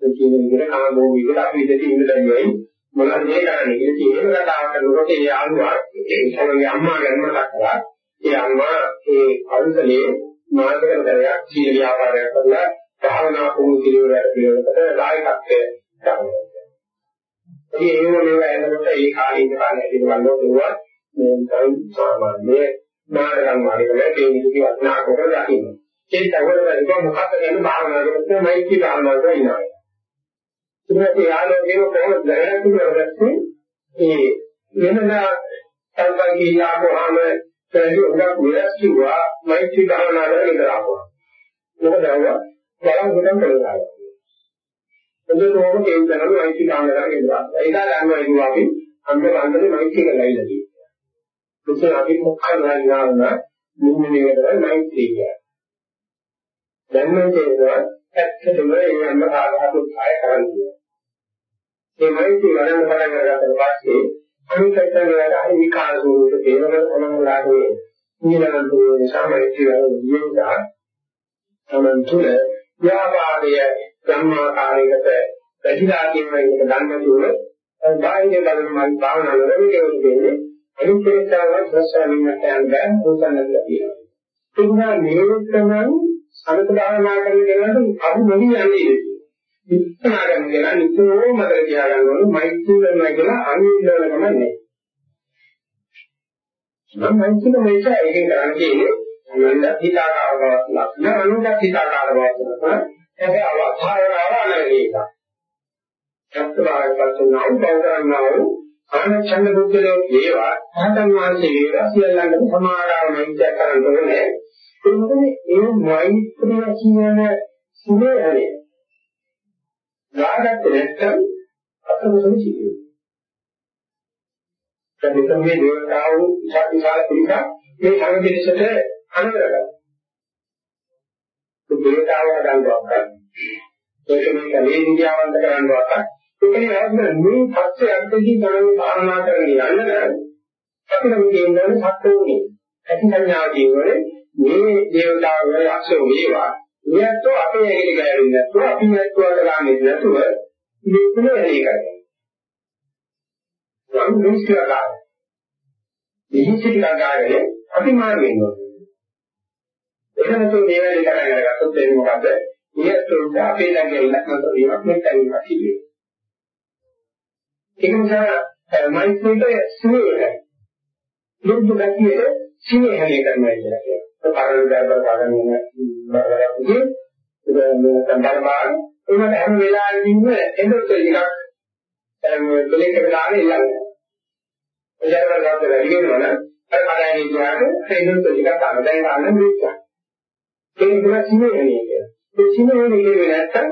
[SPEAKER 1] ඒ කියන විදිහට කාමෝ විදිහට අපි ඉඳී ඉන්න දැනුයි මොනවද මේ කරන්නේ කියලා කියන කතාව කරනකොට ඒ ආනුවා ඒ ඉස්සරගේ අම්මා ගැන මතක් කරලා ඒ අම්මා ඒ අන්තලේ මාර්ගකරණයක් සීල ව්‍යාපාරයක් කරලා භාවනා පුහුණු කිරීමකට පිළිවෙලකට දායකත්වය ගන්නවා. ඉතින් ඒ වගේ වෙනකොට ඒ කාලේ ඉන්න කාලේ පිළිබඳව කිව්වා මේ තමයි සාමාන්‍ය මාර්ගම් මාර්ගවල ඒ විදිහට වටිනාකම දකින්න. ඒ තවරවලක මොකක්ද කියන්නේ භාවනා කරනකොට මෛත්‍රී භාවනා කරනවා. ඉතින් යාළුවෝ කොහොමද දැනගන්නේ ඒ වෙනදා සංකල්පී ආවම වැඩි උගක් වෙනස් කිව්වා මෛත්‍රී භාවනා කරලා ඉඳලාවා. මොකද අව බලන් ගොඩක් කරලා. එතකොට ඕක ඒ තරම මෛත්‍රී භාවනා කරලා ඉඳලා. ඒක ගන්නවා කිව්වා අපි අන්ත අන්තේ මෛත්‍රී කරලා ඉඳලා. ඒක අපි මොකක්ද ගන්නවා මුන්නේ නේද මෛත්‍රී කියන්නේ. දැන් මේ තේරෙනවා ඇත්තටම ඒ අන්න කාලහතු කාය කරන්නේ. මේ මෛත්‍රී වඩන්න පටන් ගන්නකොට පස්සේ අනිත්‍යයෙන් වලට හරි විකාර ස්වරූප තේරෙන මොනවාගේ ඊළඟට සමෛත්‍රී වල විද්‍යා තමන් තුළ ව්‍යාපාරය ධර්මාකාරයකට වැඩිලා කියන එක ගන්න තුන බාහිර බලන භාවනා කරන කෙනෙකුට අනිත්‍යතාවය ප්‍රසාරින්නට යන බෑ උසන්නට තියෙනවා. ඒ නිසා මේක තමයි සමත භාවනා කරන කෙනාට අහු නොවි යන්නේ. විස්තර කරන කෙනා නිතරම මතක තියාගන්න ඕනේ මෛත්‍රී කරනවා කියලා අනිවිදවල තමයි නෑ. මම මෛත්‍රී මේක ඒකෙන් කරන්නේ මොනද හිතාකාර බවක් ලක්ෂණ අනුගත හිතාකාර බවක් තමයි. හැබැයි අවස්ථාවරව අනරේක. සත්‍යභාවයකට නම් බෞද්ධයන්ව ආනච්ඡන්ද බුද්ධලෝ වේවා සාතන් වහන්සේ වේවා සියල්ලන්ගේ සමාරාව මෛත්‍රිය කරන්න ඕනේ. ඒ මොකද ඒ මෛත්‍රිය කියන සුවේහනේ. ගාගත්ත නැත්නම් අතමසම සිදුවේ. දැන් මේ දේවතාවු විශාල පිළිසක් මේ සංකේතයට අනුරගන්න. ඒ දේවතාවු හදන්නවක් ගන්න. ඒක මේ කලේ ඉන්දියාවන්ත කරන්නවක් ඒකේ වැරද්ද මේ පස්සේ අන්තිදී තමයි භාවනා කරගෙන යන්න නෑ. අපිට මේ කියන්නේ සත්‍යෝනේ. ඇති සංඥා කියවනේ මේ දේවතාවගේ අක්ෂර වේවා. මෙයත් අපේ ඇඟිලි ගෑවෙන්නේ නැතුව අපි මෙත්තුවට ගන්නෙ නැතුව මේ තුන වැඩි කරගන්න. නම් දුස්කරලා. ඉහිසිට ගාගෙන අපි මාර්ගෙන්න ඕනේ. එහෙම නැතුව මේ වැඩි කරගෙන ගත්තොත් එන්නේ මොකද? මෙයත් අපේ ළඟ ඉලක්ක නතර වීමක් මෙතන සිදුවේ. ඒක නිසා මෛත්‍රීට සිනේහය. දුක් ගතියේ සිනේහය කරනවා කියලා කියනවා. පරණ දරබර ගන්න බරවලදී ඒක සම්බරමාන ඒකට හැම වෙලාවෙදීම එදොත් ටිකක් දෙලෙකට ගන්න ඉල්ලන්නේ. එයාට ගන්න වැඩි වෙනවනම් අර කඩයින් ගියාට එදොත් ටිකක් ගන්න දැන් ගන්න දෙයක්. ඒක තමයි සිනේහය කියන්නේ. ඒ සිනේහය කියන්නේ නැත්තම්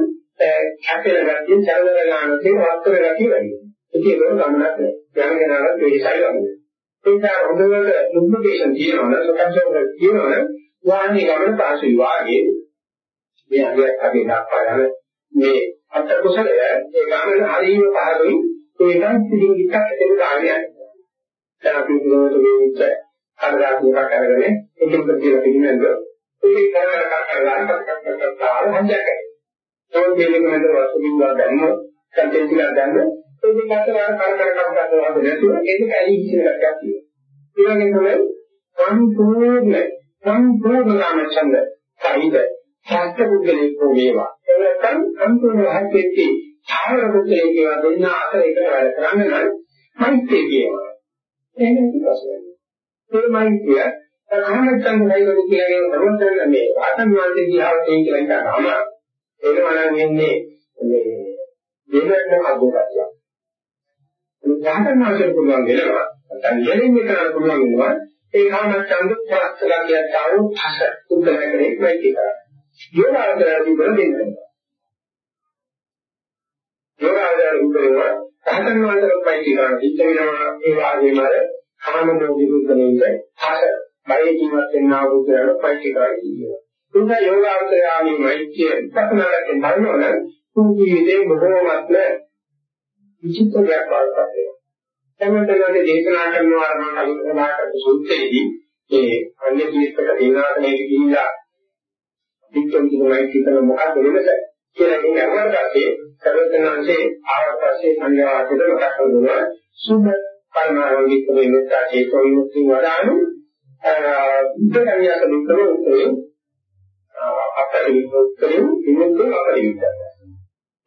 [SPEAKER 1] කැපෙන ගැටින් චලන ගන්න තියෙන වස්තර ගැටිය වැඩි. ඒක ඒක ගමනක් නෑ. යන කෙනාට වෙයිසයි වගේ. ඒ නිසා හොඳට ලුබ්ලිකේෂන් තියෙනවනේ සකන්ෂන් තියෙනවනේ වාහනේ ගමන පාසුයි වාගේ මේ අගයක් අගේ දක්වා යන මේ අත කුසලය ඒ ගමන හරියම පහළුයි ඒකන් පිටින් එකක් දෙක ගානියක්. දැන් අපි මොනවද මේ විච්ච කරදාකුවක් අරගෙන ඒකෙන් කියලා පිළිමෙන්ද ඒක කරගෙන කරගෙන කරගෙන තාල හංජයක්. ඒක දෙලෙකමද වස්තුවින්වා දැම්ම කන්ටෙන්ට් එකක් ගන්න ඒක පැත්තට කර කර කර කරනවා නැතුව ඒක ඇලි හිතන ගැටයක් තියෙනවා. ඒ වගේ තමයි සම්පූර්ණ සම්පූර්ණ නාමචන්ද සහිත ශාස්ත්‍ර පුද්ගලෙක් වේවා. ඒ නැත්නම් සම්පූර්ණ හත්ෙtti සාමර පුත්‍රයෙක් කියලා දෙන්න අතර එක වැඩ කරන්න නම් මෛත්‍රිය කියනවා. එහෙම ප්‍රශ්නයක්. ඒ මෛත්‍රිය රහමත්තන් ගයිවරු කියලා කියන සම්මතන මේ ආතන් වාන්සේ කියහව තියෙන කියලා හිතනවාම ඒකම නම් වෙන්නේ මේ දෙවෙනි අද්භූතයක්. රහතන් වහන්සේ පුළුවන් වෙනවා. නැත්නම් යෙලින් කරන්න පුළුවන් වෙනවා. ඒ රහමත්තන් දුක්ඛලා කියතා වූ භාෂ උද්දලකේ මෛත්‍රී කරා. යෝගාවචරදී වල දෙන්නවා. යෝගාවචර උද්දේවා රහතන් වහන්සේට මෛත්‍රී කරන සිද්ධ වෙනවා ඒ වගේම අර කාම මොහි දුක්ඛනේ භාෂ බය ජීවත් වෙනා වූ කියලා මෛත්‍රී කරා කියනවා. තුන්ද යෝගාවචරයාගේ මෛත්‍රිය විපස්සනාට මරණවන තුන් ජීවිතේ බොහෝමත්ම විචිත්‍රයක් වඩපත් වෙනවා. එමෙතනදී දේශනා කරනවා අර මම කලින් කතාකට සූත්‍රයේදී ඒ අන්‍ය ජීවිතක දිනාතනයේ ගිහිලා පිටුම් කිව්වයි කියන මොකක්ද වෙනස කියලා ඉන්නේ අරකට පස්සේ සර්වඥාන්සේ ආවපස්සේ සංඝයාට මතක් කරනවා සුභ පරමාරෝගික වෙනසා චේතෝ විමුක්ති වදානු ඉදකමියක දුක්ඛ උත්තරේ අපරිවිතේ විමුක්ති අපරිවිතය.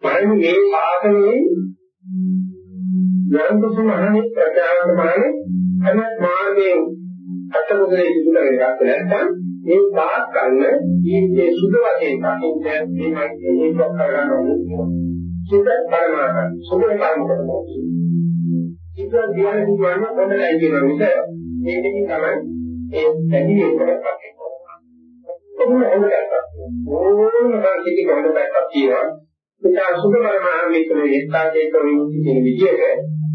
[SPEAKER 1] මම මේ සාසනයේ යම් කිසි මහණෙක් ප්‍රත්‍යාවන්ත මහණෙක් අන මාර්ගයේ අත්මුදලේ සිදුන එකක් නැත්නම් මේ පාස් ගන්න ජීවිතයේ සුදු වශයෙන් දකින්න මේ මෛත්‍රිය ඒක කරගන්න ඕනේ. සුද පරමාර්ථ සුදු පරමාර්ථ. ඒක දියර දිවන්න හොඳයි කියන විදිහ මේකකින් තමයි ඒ පැහැදිලි කරගන්න. ඔන්න හොඳට ඕනම කල්පිත කොහොමදක් තියෙනවා. ඒක සුදු පරමාර්ථ මේකේ එක්තාවේක විමුක්ති කියන විදිහට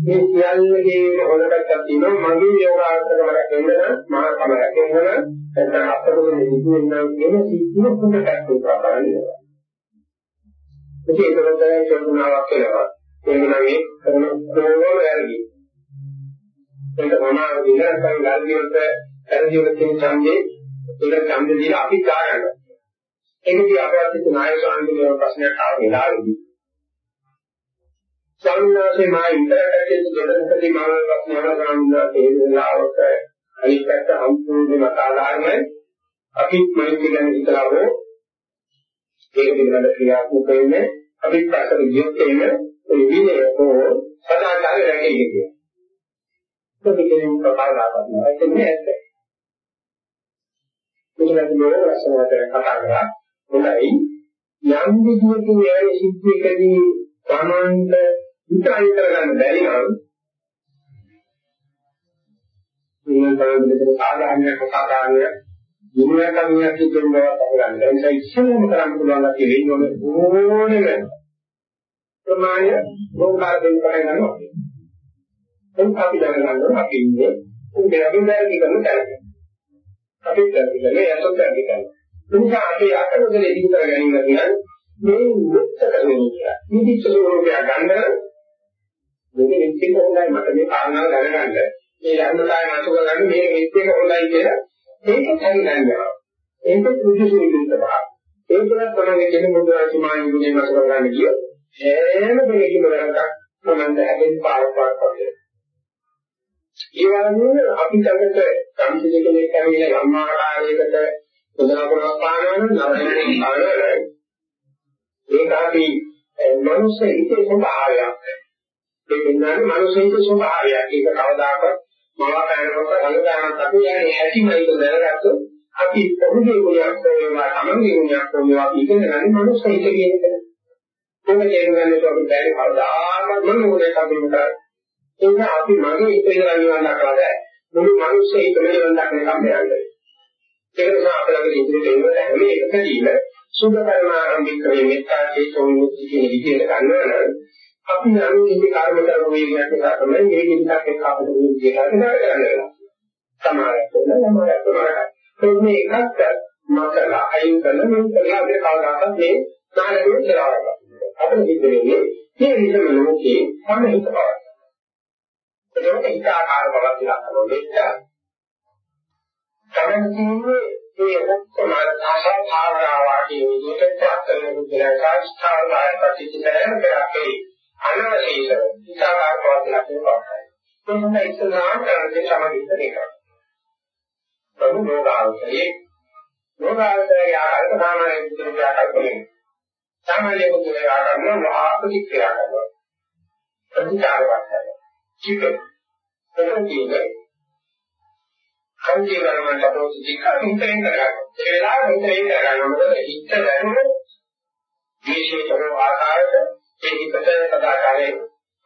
[SPEAKER 1] මේ සියල්ලගේ හොලකට තියෙනවා මගේ යෝගාර්ථක වලට වෙන්න මහා කමරක් වෙන්න නැත්නම් අපතේ නිදුවෙන්න කියන සිද්ධිය හොඳට උත්පාදනය වෙනවා. ඒක ඒකකට චෝදනාවක් වෙනවා. ඒක නම් මේ කරන ඕන වැරදි. ඒක මොනවා විලාසයන් ගල්දියට වැරදිවට තියෙන ඡන්දේ ඒක ඡන්දේ දීලා අපි ගා ගන්නවා. ඒකදී අපවත් නායක සාන්තිමය ප්‍රශ්නයක් ආව වෙලාවේදී ස්වාමීනාසේ මා ඉන්ටර්නෙට් දෙකකදී මම ප්‍රශ්නවල ගන්නවා ඒ වෙලාවක අනිත් පැත්ත සම්පූර්ණයෙන්ම සාධාරණයි අපි මෛත්‍රී ගැන හිතලාව ඒක පිළිබඳ ක්‍රියාත්මක වෙන්නේ අපි පැත්තට ගියොත් එන්නේ ඒ විනය හෝ සදාචාරය රැකෙන්නේ කියන. ඒක කෙනෙක් ප්‍රකාශ කරනවා ඒක නෑ ඇත්ත. මෙතනදී මොන රසවත කතා කරා හොඳයි යම් විදියකින් ඒ සිද්ධියකදී සමාන්ත විතරයි කරගන්න බැරි නම් මේ බලන්නේ සාධාරණ සාධාරණ දුනියා කමියක් කියන බව අහගන්න. ඒ නිසා ඉස්සෙල්ලාම කරන්න පුළුවන් අපි වෙන්න ඕනේ ඕනෙම ප්‍රමාණය බෝකාර දෙන්න පටන් ගන්නවා. ඒක අපි දැනගන්න අපි ඉන්නේ උදේ අපි බැරි කරන තැනක. අපි දැනගන්නේ යසොත් දැනගන්න. ඒ නිසා අපි අතනදලේ ඉදිරි කර ගැනීම කියන්නේ මේ මුක්ත කරන්නේ කියලා. නිදිච්ච ස්වරූපය ගන්න මේක විශ්ිත හොඳයි මට මේ කාරණා දැනගන්න. මේ ධර්මතාවය මතක ගන්න මේක විශ්ිතක හොඳයි කියලා ඒක හරියනවා. ඒක සුදුසු විදිහට. ඒකවත් තමයි කියන බුදුරජාණන් වහන්සේ මතක ගන්න කිය. හැම දෙයකින්ම වැරද්දක් තමයි හැදෙන්න පාරක් පාරක් වගේ. ඒ වගේම අපි ළඟට සම්පූර්ණ කෙනෙක් ඇවිල්ලා අම්මාකාරයකට උදාහරණයක් පානවනම් නරකයෙන් පානවලයි. ඒක අපි මනුස්ස හිතේ ස්වභාවයක්. ඒ කියන්නේ මනුෂ්‍යක ස්වභාවයක්. ඒක කවදාකවත් මවා පැනනකොට හලදානක් අපි යන්නේ හැටිමයි කියලා දැනගත්තොත් අපි පොදුගේ ගුණයක් වේවා තමන්ගේ ගුණයක් වේවා ඉගෙන ගන්න මනුෂ්‍ය හිත කියන එක. ඒක තේරුම් ගන්නකොට අපි බැරි කවදාකවත් මොන මොලේ කඳුළු කරා. ඒක අපි මගේ හිත ඉඳලා නිවන් දක්වලා මුළු මනුෂ්‍ය හිතම නිවන් දක්වන කම්බයන්නේ. ඒක නිසා අපලගේ ඉදිරියට එන හැම එකදීම සුභ කර්මාරම්භික වේ මෙත්තා චේතෝ විමුක්ති කියන විදිහට ගන්නවා නම් අපි නම් ඉන්නේ කර්ම කරන වේගයක් නිසා තමයි මේ විදිහට එක්ක අපිට මේ විදිහට කරගන්නවා. සමාරයක් වෙන සමාරයක් වෙනවා. ඒ මේ එකක් මතලා අයින් කරන මේ කරලා අපිට කවදාකවත් මේ නායකයෙක් කියලා ගන්නවා. අපිට හිතෙන්නේ මේ විදිහම ලෝකේ සම්හිත බව. ඒකට හිත ආකාර බවක් කියලා කරනවා. තමයි කියන්නේ මේ ඔක්කොම ආශා භාවනාවාදී විදිහට ප්‍රාර්ථනා කරන සංස්කාරය ප්‍රතිචාරය කරන්නේ අනවශේෂ විචාරාර පවතින ලක්ෂණ පවතයි. එන්න ඉස්සරහා කරන්නේ සමගිත දෙක. ප්‍රමුඛ යෝගාවචරයේ යෝගාවචරයේ ආකාරයට සාමාන්‍ය විදිහට කල්පනේ. සාමාන්‍ය පුදුමය ආගන්න ආපතික්‍රියා කරනවා. ප්‍රතිචාර වර්තන. චිත්ත. එතන කියන්නේ කන්ජේ කරන ලබෝසි චික හිතෙන් කරගන්න. ඒ වෙලාවෙ හිතෙන් කරගන්න මොකද හිත දැනුම විශේෂව ආකාරයට ඒ හිතට සදාකාරයේ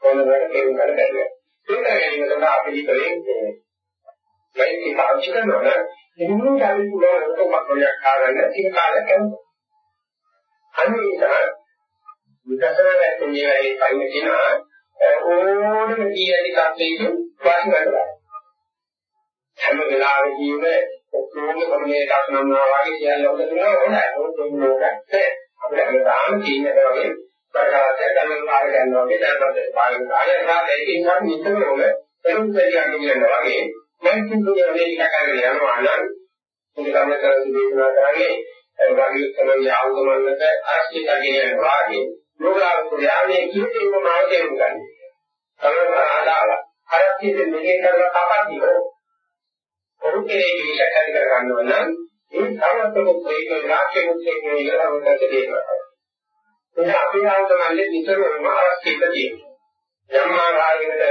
[SPEAKER 1] කොනකට තේරුම් ගන්න බැහැ. ඒක ගැනීම තමයි අපි හිතේ මේ පාවිච්චි කරනවා එන්නේ කාලේ පුළුවන් ඔක්කොම කොයක් කාරන්න ටික කාලයක් යනවා. අනිසා විකසන වැටෙන්නේ ඒ කයින් කියන ඕනම කීයටි කප්පේකින් වාසි කරලා. හැම වෙලාවෙදීම ඔක්කොම කොමනේ දක්නනවා වගේ කියලා ඔබ කියනවා හොඳයි. ඕක දුන්නොත් අපිට අමතාම කියන්නේ වගේ ප්‍රකාශය ගන්න කාර්ය ගන්නවා වගේ දැනගන්න පාලන කාර්යය නැහැ ඒකෙන් නම් නිතරම එරුම් දෙයක් කියනවා වගේ මම කියන්නේ මේ ටික කරගෙන යනවා නම් මේ ගමන කරලා දේශනා කරන්නේ වගේ තමයි ආවුමන්නක ආශ්‍රය කරගෙන යනවා වගේ යෝගාවචරයාගේ කීපෙම මාර්ගයෙන් ගන්න. තමයි ආදාල. හරක්කේ මෙහෙ කරලා කපන්නේ. ඔරුකේ විශේෂ කර ගන්නවා නම් ඒ සමස්ත මේක රාජ්‍ය මුත්‍රේ කියන ඉලවකට දෙනවා. ඒක අපේ ආවුමන්නේ නිතරම ආශ්‍රයක තියෙනවා. යම් ආකාරයකට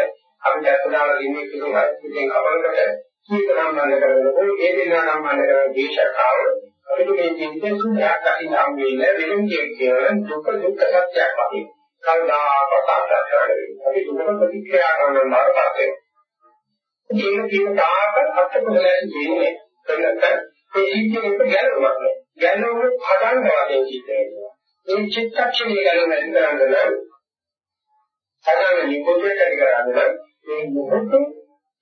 [SPEAKER 1] අපි දැක්කදාලා ඉන්නේ කිසිම ඉතින් කවරකට කීක සම්බන්ධ කරගෙන ඒ දෙන්නා සම්බන්ධ කරන දේශකාව අපිට මේ ජීවිතේ සුඛයක් අහිං හම් වෙන්නේ වෙනුම් කියන දුක දුක්ඛ සත්‍යයක් අපි කවදාකවත් සාක්ෂාත් කරගන්නේ අපි දුක ප්‍රතික්‍රියා කරන මාර්ගපතේ ඒක කියන තාක අත්කොලයන් කියන්නේ කරකට ඒ ජීවිතේක ගැලවෙන්නේ නැහැ ගැලවෙන්නේ හදන්න වශයෙන් චිත්තය මේ චිත්තක්ෂණය ගැලවෙන්න කරන්නේ හදන්න නිකුත්ට කරගන්න මේ මොහොතේ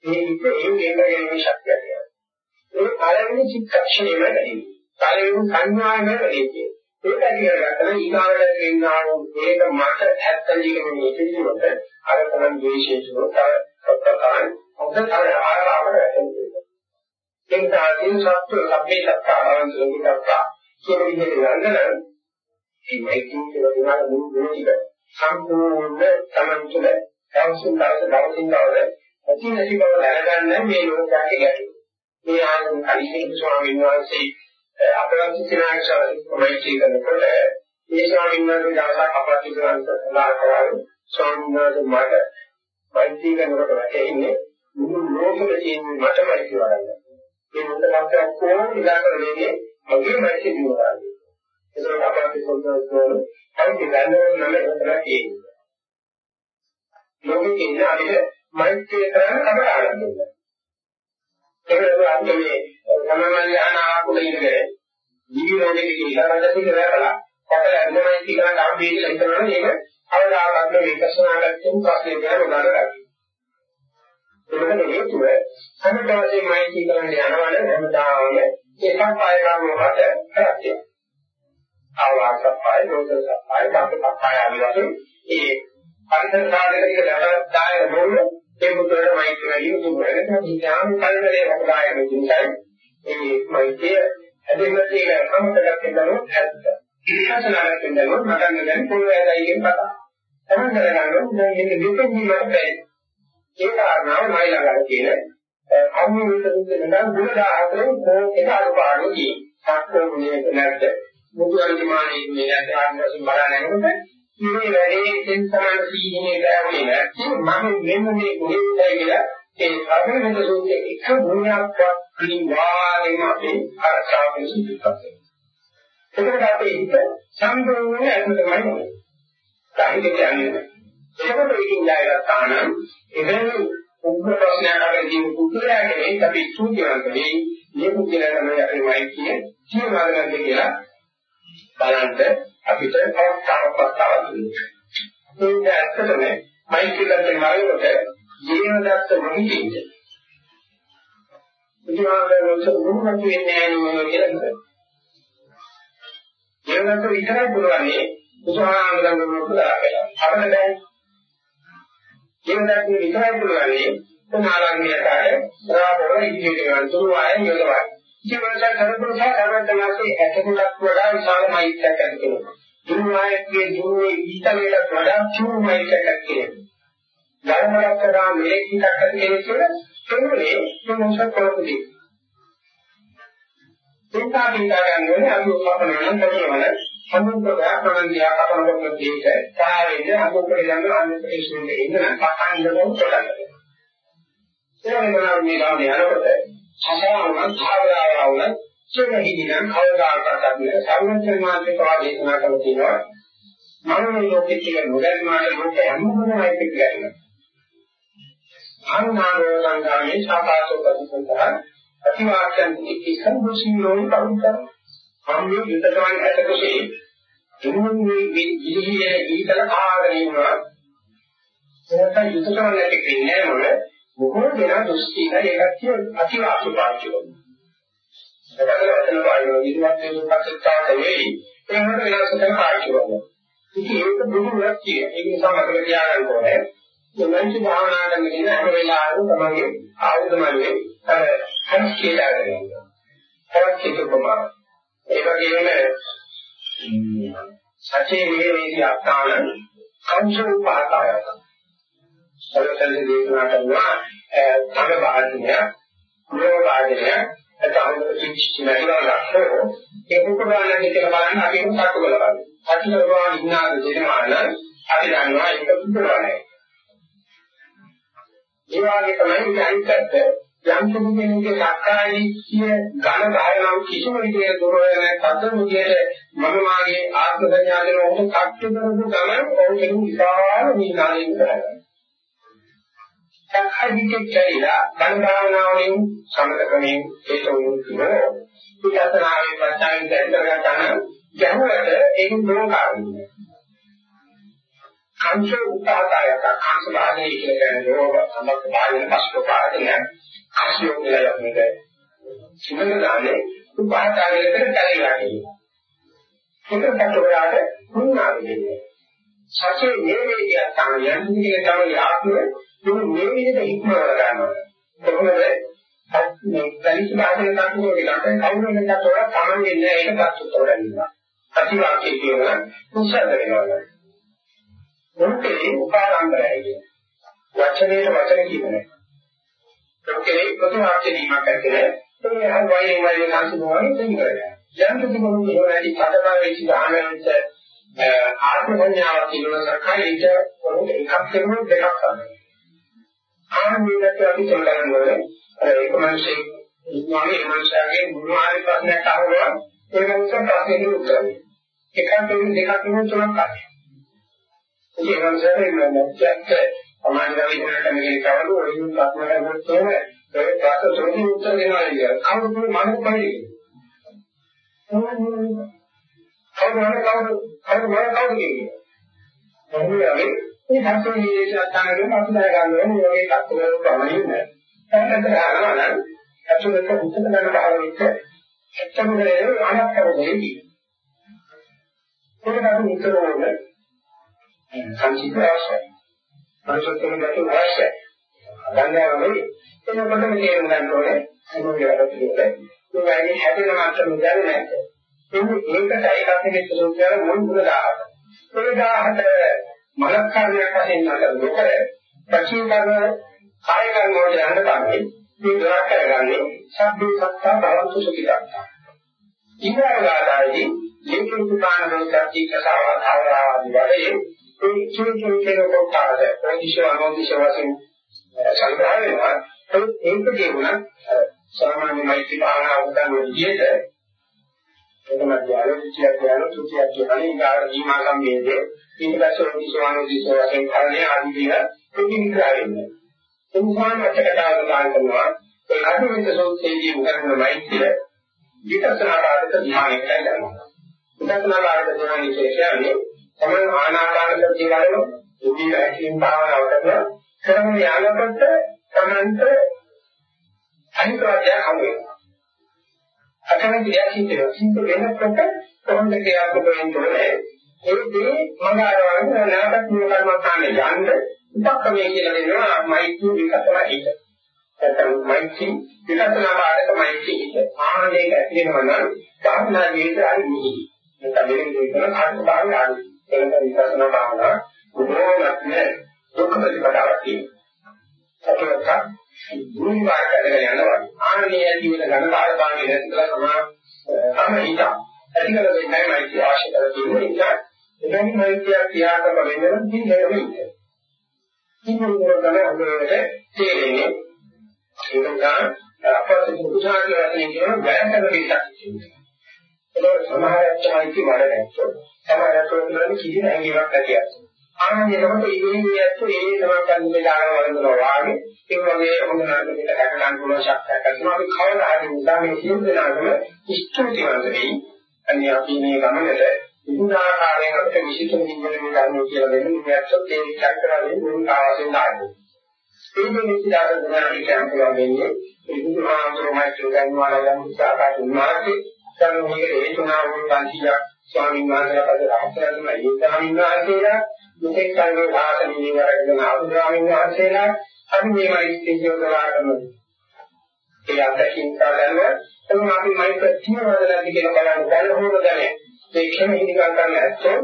[SPEAKER 1] මේ හිත ඒ වේගයෙන් ශක්තිය තියෙනවා. ඒ පළවෙනි චිත්තක්ෂණයම වැඩි. පළවෙනි සංඥාවම වැඩි. ඒක ඇතිවෙලා ඊගාවට කියනවා මේක මට ඇත්තලියම මේ පිළිවෙත අර තරම් විශේෂව තත්ත්වයන් හොඳට ආරාම වෙනවා. ඒ තාකින් සත්‍ය සම්මේ සත්‍යාවන් සෝවිතක්කා කියන විදිහට ගන්න මේ මෛත්‍රී කියලා දෙනවා මුළු මොනික සම්පූර්ණ තමන් තුළ දවසින් දවස දවසින් දවස ඇති නැති බව දැනගන්න මේ ලෝකයේ ගැටලුව. මේ ආයතන කලින් ස්වාමීන් වහන්සේ අපරාධ සිනාංශවලයි කියනකොට මේ ස්වාමීන් වහන්සේ දවසක් අපරාධ සිනාංශ සඳහන් කරාලු ස්වාමීන් වහන්සේ මට මෛත්‍රී කරනකොට වැටෙන්නේ මුළු ලෝකෙම තියෙන මටමයි කියලා ගන්න. මේ මුල ලක්ෂණ කොහොමද ඉඳාකරන්නේ මගේ මෛත්‍රී දිනුවා. ඒක අපරාධ සිනාංශවල හරි දැනගන්න නම් එතන තියෙන්නේ. ලෝකෙ ඉන්න අපිට මෛත්‍රිය කරන්න අපට ආරම්භ වෙනවා. ඒකද අපි මේ සමමල්‍ය අනාකුල ඉන්නේ ජීවිතයේ කියලා රජසික වැරලා අපල අන්නමයි කියන කාම්බේ කියලා හිතනවා නේද? අවදාගන්න මේ ප්‍රශ්නාගත්තෙන් පස්සේ ගැන උදාහරණයක්. ඒකට හේතුව සමතවසේ මෛත්‍රී කරන්න යනවනේ හැමදාම එකක් පාය ගන්නකොට කරන්නේ. ආවාසප්පාය, දෝසප්පාය, දාපප්පාය ආදී වශයෙන් ඒ පරිසර සාධක ටික ලබාදාය මොන ඒ මුද්‍රණ මෛත්‍රී වැඩි උතුම් වෙන ඥාන කල්පලේ වදාය නිසායි ඒ මෛත්‍රිය හැදෙන්න තියෙන සම්පතක් දෙනවොත් ඇත්ත. විපස්සනාවක් දෙනවොත් මතන්න දැන් පොළොවේදයි කියන කතාව. තමයි කරගන්න දැන් ඉන්නේ දෙකකින් මට බැරි. ඒ කාරණාව මයි ළඟට තියෙන අනුවිත දුන්නා ගුණ 14 එක අනුපාඩු තියෙනවා. සක්‍ර ගුණයක නැද්ද? මුදු අන්තිමානයේ මේ නැත්නම් ආන්දසින් බලනකොට ඉන්නේ වැඩේ සෙන්සරන සීනේ ගෑවේ නැත්නම් මම මෙන්න මේ ගුණයයි කියලා ඒ අභිනව සූත්‍රයේ එක ගුණයක් පිළිවාගෙන අපි අරසාවෙන් සිදුපත් එතකොට අපේ හිත සම්පූර්ණ අත්ම තමයි වෙන්නේ. සාහිත්‍ය කියන්නේ. ඒකට ඒකින් ජයගත්තාන එවැනි උග්‍ර ප්‍රශ්නයක් අපේ පුදුරාගේ අපි සූත්‍රයන්ට මේ මේ පුදුරා තමයි අපේ මෛත්‍රිය ජීවමාර්ගය කියලා බලන්න අපිට අවස්ථාවක් වස්තාවක් දුන්නා. ඒක ඇත්තටම මෛත්‍රීලත් මාර්ගයට ජීවදත්ත මොහිතින්ද. බුදුහාමරොත් මොනවද වෙන්නේ නෝ කියලා හිතනවා. ජීවදත්ත විතරක් බලන්නේ බුදුහාමරන් මොකද කියලා. අපිට දැන් ජීවදත්ත විතරක් බලන්නේ කුමාරාංගියකාරය සාපෝර ඉදිරියට යන තුරු ආයෙ යොදවයි. ජීවනට කරපු නිසා කරවන්තනාසේ ඇටකුලක් වඩා විශාල මෛත්‍රියක් ඇති වෙනවා. දුර්වායකයේ දුර්වේ ඊතලයට වඩා චූ මෛත්‍රියක් ඇති වෙනවා. ධර්මයක් කරා මේ කීයක් ඇති වෙනකොට කෙනෙකුගේ මොනසක් කරපුදී. ඒකා බින්දා ගන්නෝනේ අපි උපකරණ නම් කරනවල සම්මුතිය ප්‍රණන්දියා කපනකොට මේක සාරෙන්නේ අමුකේ යන අනුකේ ඉස්සෙල්ලා ඉන්න නම් පටන් ඉඳලා උත්තරන්නේ. ඒ වෙනවා මේ ගානේ යනකොට සසාරණ භාවනාවවල චෙනෙහිදිනම් කවදාකවත් අපි සර්වඥ මාර්ගය පවා දේශනා කරලා තියෙනවා. මනෝ ලෝකෙ කියන නොදැනීමට ලෝක හැමෝමයි පිළිගන්නවා. ආනාරෝ සංගාමේ සාපාසෝ ප්‍රතිසන්තර අතිවාක්‍යන් ඉක්කන් දුසිනෝ පවිතර. අම්මේ විතරවන් ඇතකසේ දුන්නේ විදිහේ ඊතල ආගෙන ඉන්නවා. එතන යුතකම් නැති කෙනේ මොන බොහෝ දෙනා දුස්තින ඒකත් අතිවාක්‍ය පාච්චය. ඒකට වචන පාඩම විදිහට දුක්ඛත්තාට වෙයි. ඒකට වෙනස් කරන පාච්චය. ඉතින් ඒක දුරුවක් කිය. ඒක නිසා මතක තියාගන්න ඕනේ. මෙලන්ච භාවනා කරන කෙන හැම වෙලාවෙම තමගේ ආයුධ මල්ලේ අර හරිස් කියලා ගන්නවා. හරිස් කියන ප්‍රමාණ. ඒ වගේම සත්‍ය විහෙමේදී අත්තාන සංසුන් පහතාවයක්. සරසල් දේශනා කරනවා තම භාෂණය, ප්‍රයෝග භාෂණය, එතකොට කිච්චි නැතිවලා ඒක උපදානයක් කියලා බලන්න අපි ඒක සතු බලන්න. සතු කරනවා ඉන්නාද දෙනවාන අපි දන්නවා ඒක බුද්ධවන්නේ. ඒ වගේ තමයි අනිත්‍යත් යම් කෙනෙකුගේ සක්කායීය ඝන භාවනාව කිසිම විදිහකට දුර වෙන නැත්නම් මුදියේ මම මාගේ ආත්ම සංඥා දෙන උන් කට්ටු කරපු ගමන් ඔවුන් කෙනෙකු විශාල නිනාලයෙන් කරගන්නවා. සක්කායීය කියලා ඝන භාවනාවෙන් සමතකමෙන් ඒක වුණා. විකසනාවේ ප්‍රත්‍යයෙන් දැන් කරගන්න ගැහුවට ඒක දුරකාරී. කංශ උපාදායක කංශ භාගයේ කියලා කියන රෝග සම්බන්ධ භාගයේ පස්ව පාදනය අසියෝ කියලා යන්නේ. සිමනදානේ උපාදායකට කැලේලා කියනවා. ඒක කටවරාට මුන්නාදේ. සත්‍ය නේමේකිය තමයි යන්නේ තමයි ආත්මය දුරු මේ විදිහට ඉක්මවල ගන්නවා. කොහොමද? මේ දලිත භාෂාවෙන් කටුවෝ කියලාට කවුරු වෙනකට වඩා තමන්ගේ නෑ ඒක පස්සට තෝරගන්නවා. අතිවාක්‍ය කියනවා උසද වෙනවා. මොකද උපාරම්භයයි කියන්නේ. වචනයේ වචන කියන්නේ. ඔකේ ප්‍රතිවාක්‍ය දීමක් ඇත්තේ ඒ අය වයින් වයින් හසුරුවන්නේ දෙන්න කරගන්න. යම් කිසි කෙනෙකුට ඒ වැඩි පදපර වෙච්ච ගානකට ආත්ම සංඥාවක් තියෙනවා සකයිට මොකද එකක් කරනවා දෙකක් කරනවා. ආනන්දයට අපි තෝරගන්න ඕනේ ඒක මිනිස්සේ ඉන්නවාගේ මනුෂයාගේ මොනවාරි ප්‍රශ්නයක් අහනවා ඒ මනුෂයා ප්‍රශ්නෙට උත්තර දෙනවා. එකක් දෙකක් දෙකක් තුනක් කරනවා. ඒ වගේම නැත්නම් සමාජයේ ඉන්නකට මේක කවලු ඔයුන් ප්‍රශ්නකට උත්තර ඒ ප්‍රශ්න තුනකින් උත්තර දෙනවා කියන කවුරුත් මනස පරිදි. කවුරුහරි කවුරු කවුරු මන කවුරු කියන්නේ. මොහොතේ මේ සංසෝධන නිදේශනයන් අපි දැන ගන්න ඕනේ මේ වගේ කප්පවල ප්‍රමාණය නෑ. ඒකට ගන්නවා නම් අතුලක උත්තර ගන්න බාරෙක ඇත්තම දේ අනත්තර දෙවි. ඒකට අපි උත්තර ඕනේ සංකීර්ණ අවශ්‍යයි. පරිසත්තුන් ගැටු අවශ්‍යයි. ගන්නවා එනකොට මේ තේරුම් ගන්න ඕනේ මොකද වැඩ පිළිවෙල. මේ වැඩි හැදෙන මාත්‍රම දැන නැහැ. එන්නේ ඒකටයි කන්නේ සෝචාර මොන මුල දාහක. ඒ දාහක මනස් කාර්යයක් වශයෙන් නතර නොකර පචින් කරන කාය කර්ම වලට යන්න තමයි මේ දරක් කරගන්නේ සබ්බේ සත්තා භවන්තු සුඛිතා. ඊගාරාදායි ජීවිත පුතාන දෝෂාති කතාව ආවරාදී වලේ ඒ චුරු චුරු කියන කොටාද? ප්‍රතිශය අනෝදිශ වශයෙන් සංග්‍රහ වෙනවා. ඒක කියුණා සාමාන්‍ය මෛත්‍රී භාවනා උදන් විදිහට එතන ඥානෝදිශය කියන තුතිය කියන ඊගාර දීමා සම්බේධයේ ඊට පස්සේ අනෝදිශ අනෝදිශ වශයෙන් කරන්නේ ආදී දින ප්‍රතිවිග්‍රහ වෙන්නේ ඒ නිසා මතක කතාව කරනවා ඒ අනුවිත සෝත්‍යයේ උගන්වන මෛත්‍රිය විදර්ශනාකාරක ධ්‍යානයකට ගන්නවා විදර්ශනාකාරක ධ්‍යානය කියන්නේ තමයි ආනාපාන සතිය ගන්න ඉති ඇකින් භාවනාව කරන කරන යාලකට තමන්ට අනිත්‍යය හමු වෙනවා. අකමැති දෙයක් හිතෙනවා. සිද්ධ වෙනකොට කොහොමද ක්‍රියාත්මක වෙන්නේ? ඒ දේ මම ආරවගෙන නැවතත් මේ කර්මස්ථානේ යන්න උපක්‍රමයේ කියලා දෙනවා මෛත්‍රී විකසනා හිත. නැත්නම් මෛත්‍රී විකසනා පාඩක මෛත්‍රී හිත. ආනන්දයක ඇති වෙනවා නම් භාවනා ජීවිතය හරි නිහිරි. නැත්නම් මෙලෙස දෙකන කාර්ය භාවය ආදී එන්න විපස්සනා භාවනා උපෝමත්ම දුක්ඛ ප්‍රතිපදාවක් තියෙනවා. සතරක දුරු වාරකගෙන යනවා. ආනනේ ඇති වෙන ඝන කාර්යපාණි නැතිලා සමා සමහිත ඇති කර දෙන්නයි මෛත්‍රිය අවශ්‍ය කරලා තියෙන්නේ. ඒ නිසා එවැනි මෛත්‍රිය ක්‍රියාත්මක වෙන්න නම් දිනගෙන ඉන්න. ඉන්නකොට තමයි අපිට තේරෙන්නේ ඒක අපට පුදුසාරි වශයෙන් කියන වැයකට පිටක් කියන්නේ. ඒක සමහරක් තමයි වඩ නැත්තෝ. සමහරක් කියන්නේ කිසි හැඟීමක් නැතිවක්. ආනන්දයකට ඉන්නේ ඇත්තෝ ඒ තමයි කන්නේ දාන වලනවා වාගේ ඒ වගේ හොඳ නරකට හැක ගන්න පුළුවන් ශක්තියක් තියෙනවා. අපි කවදා හරි උදා මේ සියලු දෙනාටම ස්තුතිවන්ත වෙයි. අනිත් අපි මේ ගමනට විවිධාකාරයෙන් අපිට විශේෂ නිවැරදි කරනවා කියලා දෙන්නේ මේ ඇත්තෝ ඒ විචාර කරන්නේ මොන කාවසෙන් ආන්නේ. ඒක නිසා තමයි කියන්න පුළුවන් වෙන්නේ ඒ බුදුහාමුදුරුවෝ කියනවා යම් උත්සාහයක් උන්වහන්සේ දැන් මේක හේතුනා වූ 500ක් ස්වාමීන් වහන්සේලා පද රහතන් වහන්සේලා ඒ ස්වාමීන් වහන්සේලා මෙතෙක් කල්ගේ සාසනීය වරගෙන ආපු ස්වාමීන් වහන්සේලා අපි මේ මෛත්‍රී කියලාටම ඒ අත්දැකීම් කාලවල එතන අපි මෛත්‍රී තියනවාද කියලා බලන්න බැලුවොත් දැනේ ඒ ක්ෂණ හිනිකම් කරන්න ඇත්තෝ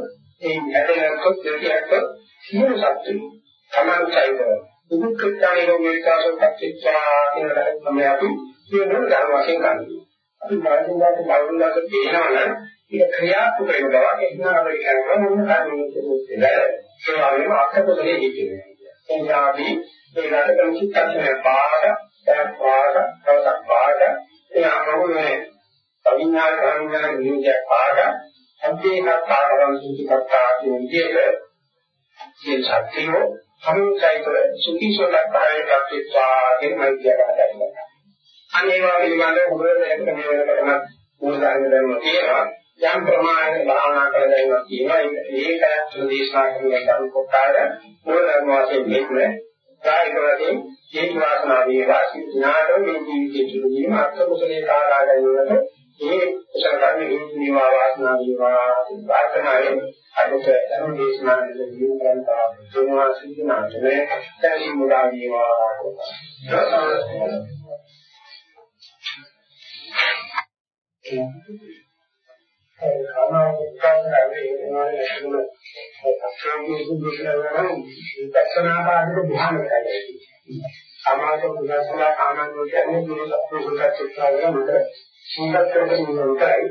[SPEAKER 1] ඒ ඇදෙනකොට දෙවියන්ට සියලු සත්තු තමන්ටයිද දුක්ඛාණි රෝගීකාසෝ පච්චේච්ඡා කියන තමයි අපි කියන ධර්ම වශයෙන් ගන්නවා. අපි මානසිකව බලනකොට තේනවනම් ඒක ක්‍රියාත්මක වෙන බව එක්නාවරි කරනවා මොන කාරණේද කියලා. ඒ වගේම අත්පොතේ හිතෙනවා. එනිසා අපි ඒ රටකම් චිත්තක්ෂණය පාඩ, දැන් පාඩ, තවසක් පාඩ, ඒ අනුගමනයේ අවිඥා කරන නිවිජය පාඩ, සම්පේකත් ආරවං සුචිකත්තා කියන විදිහට මේ ශක්තිය සමුචයිතව සුඛීසලතාවයේ ප්‍රත්‍යක්ෂා කියන මෛත්‍රිය ගන්නවා. අනේවා පිළිබඳව හොඳට එකට මේ වෙනකටම මූලධර්ම ධර්ම තියෙනවා. යම් ප්‍රමාණයක භාවනා කරලා දැනනවා කියනවා. ඒක ඒකත් දේශනා කරන කරුණු කොටාර මූලධර්ම වශයෙන් මෙන්න කායික වශයෙන් හේතු වාසනා වේවා සිනාට මේ ජීවිතයේ තුලදීම අත්ත කුසලේ කාරා ගැනීමට ඒ කුසල කර්ම හේතු වේවා වාසනා වේවා ප්‍රාර්ථනාවෙන් අදට ධර්ම දේශනා දෙක දිනු කරන්තා තුන්වා සිද්ධාන්ත මේ කැලී මුදා වේවා සමාධි විදර්ශනා ආනන්ද කියන්නේ මේ සත්‍ය සුඛ චිත්තාවල මුද සුන්දරකම නිරෝධයි.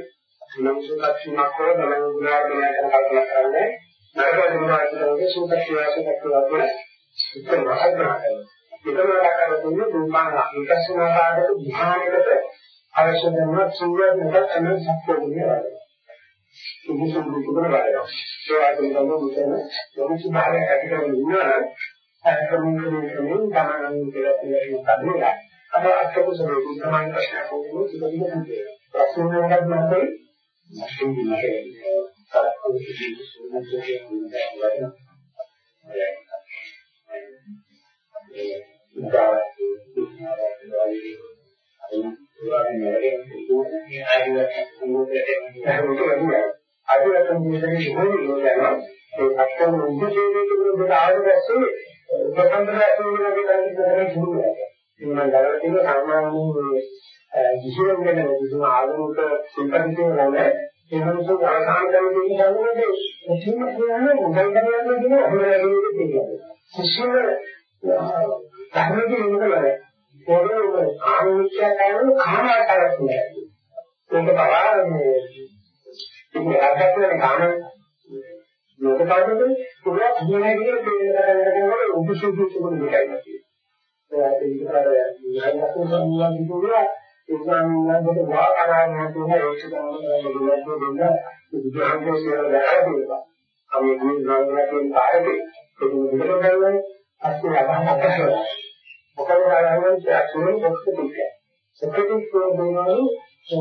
[SPEAKER 1] නම් සුඛ සීමා කර බලන ගුණාර්ථය ගැන කල්පනා කරන්නේ නරක දුනාචරයේ සුඛ ක්‍රියාසක කරවල උත්තර මහත්මා කරනවා. ඒකම කරන්නේ දුපාන විපස්සනා පාඩක ධ්‍යානයකට අවශ්‍ය වෙන සූර්ය මොකක්ද අන්න සත්‍ය දුන්නේ. සුදුසු දුකකට බලනවා. ඒ වගේම තමයි මුතන යොමු භාවය ඇති කරගෙන ඉන්නවා නම් අකමින් කමින් ගමනන් කියලා කියන කඩේලා අද අත්කෝසනේ තමයි ප්‍රශ්න කොහොමද ඉතිරිද ප්‍රශ්න වලට නැත්නම් මස්තුන් දිනකේ සාකච්ඡා කරනවා. ඒ අදිරතම මේකේ ඉහළින් යනවා ඒ අක්ෂර උද්දේශයේ තිබුණ ආවට පස්සේ උපසම්පදා ඇතුළේ ගන්නේ තමයි කිව්වේ. ඒ මම ගලවලා තියෙන සාමාන්‍ය විශේෂ වෙන විසුම ආගමික සිල්පදිකේ නෑ ඒ මොනසු අවසාන කරන දෙයක් නෑනේ මුලින්ම කියන්නේ මොකක්ද කියන්නේ කියන අහුරගෙන තියෙනවා. කිසිම ධර්මයේ මොකද පොරේ ආනිච්චය කරන කාමාකාරයක් නෑ. ඒක පවාරන්නේ ඉතින් අරකට කාම ලෝක කාමකේ පුරා ජීවනයේ කියන තේරෙන උපසුදු සුබුදු දෙකයි තියෙන්නේ. ඒත් ඒකතර විහාරකෝ සම්මුලන් කිව්වා ඉස්ලාමියන්ට වාකරණ තුන ඒක තමයි දුන්න බුදුහාමුදුරුවෝ කියලා දැක්කේ. අපි මේ ගානකින් ආයේ ඒක දුක කරන්නේ අස්සේ අදහන අපසල. මොකද ගානන්නේ අසුරේ මොකද කියන්නේ. සකටික් කියනවානේ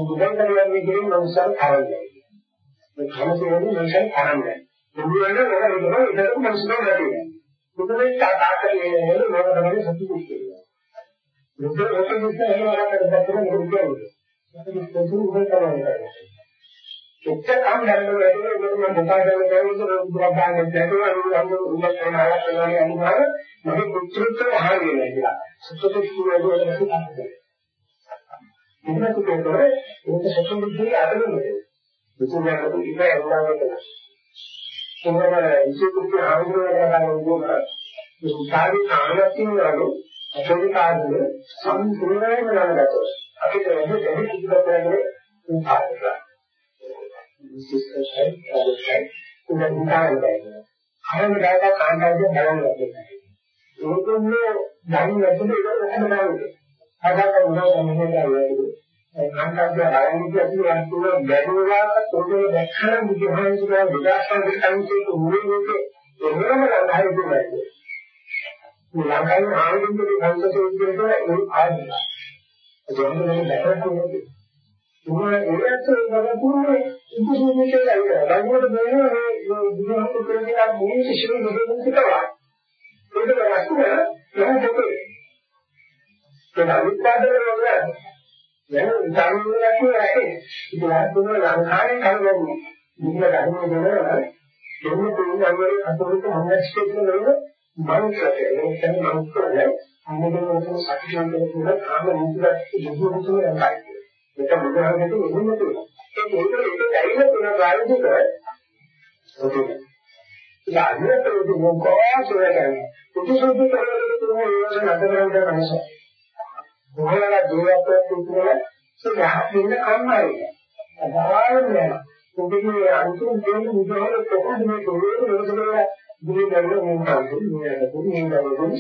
[SPEAKER 1] දුකෙන් කරන්නේ කියන මනුස්සයන් කරන්නේ. මේ කමසෙන්නේ මනුස්සයන් කරන්නේ. දුරුවෙන් නේද ඒක ඒක මනුස්සයන් නැති. දුකෙන් තාතාකේ නේද නේද තමයි සතුටු කියන්නේ. බුද්ධ රෝගිත එහෙම කරකට මොකද කියන්නේ. ඒක පොදු උදේ කරන්නේ. එච්චකම් දැනුම වැඩි වෙනකොට මම කතා කරන කෙනෙකුට බුදුරජාණන් වහන්සේ අනුරාධපුර උඹ කරන ආකාරයෙන් අනුහාර මම කුච්චුත්තර ආහාරය කියලා. සුත්තට කියනවා ඒක ඉන්නකොට ඒක සතුන් බුද්ධිය අතලුනේ. විචාරකට ඉබේ අනුරාධපුර කරනවා. ඒකම විශේෂිත ආහාරය කරනවා මේ උසාවි කාණයක් තියෙනවලු අපේ කාර්යය සම්පූර්ණයෙන්ම නඩගතව. අපිට වැඩි වැඩි කිසිවක් නැහැ උපාදක. විශේෂයි කාලයයි උදේ ඉඳන් අරම දායක කාන්තාවගේ බලන්න ලැබෙනවා. ඒකන්නේ දැන් ඇතුලේ ඒක තමයි. අදට උදව් මෙහෙම ඒ කාන්තාවගේ ආරම්භය ඇතුලේ අන්තිම බැරිවලා තෝරේ දැක්කම බුදුහාමුදුරුවෝ විදාසන කන්සේ උනේ එහෙමම ලංකාවේ තිබුණා. ලංකාවේ ආරම්භයේ සංසතේ විදිහට ඒ ආදී. ඒක මොනවද දැක්කම මොන ඒත් බලපුන්නේ ඉතිරිමේ කියලා ඉතින් බංගොඩ බේරේ මේ බුදුහාමුදුරුවෝ කියන මේ ශිෂ්‍යෝ මොකද කියලා. ඒක රැස්තුන යන දෙකේ. ඒක අවිපාදවල වල දැන් සාමාන්‍යයෙන් කියන්නේ ඉතින් ආත්ම ලංකාවේ කල්වන්නේ. ඉතින් ධර්මයේ දෙනවා එන්නේ තුන් අංගවල අතොලට හොඳස්කේ කියලා මනුස්සයෙක් ඒක තමයි මනුස්සයෙක්. අන්නදේ සත්‍යයන් කියන කාම නිදිවත් දුරුතුන යනවා. ඒක බුදුහාමකට එන්නේ නැතුව. ඒක ඒක ඒක ඇයිද තුන ප්‍රායෝගික ඔතන. ඒ අනිත් මොකක්ද කියන්නේ? පුදුසුදු කරලා තුන ඒවස නතරම් කරන මනස. මොහොතලා දුරයක් තුන සුභාපින්න කම්මයි. අදාළ නෑ. ඔබගේ අන්තිම දෙන්න බුදුහාම කොහොමද මේ දොරේ වෙනසකලා දුරේ ගන්න මොනවද? මේ නේද? මේ නේද?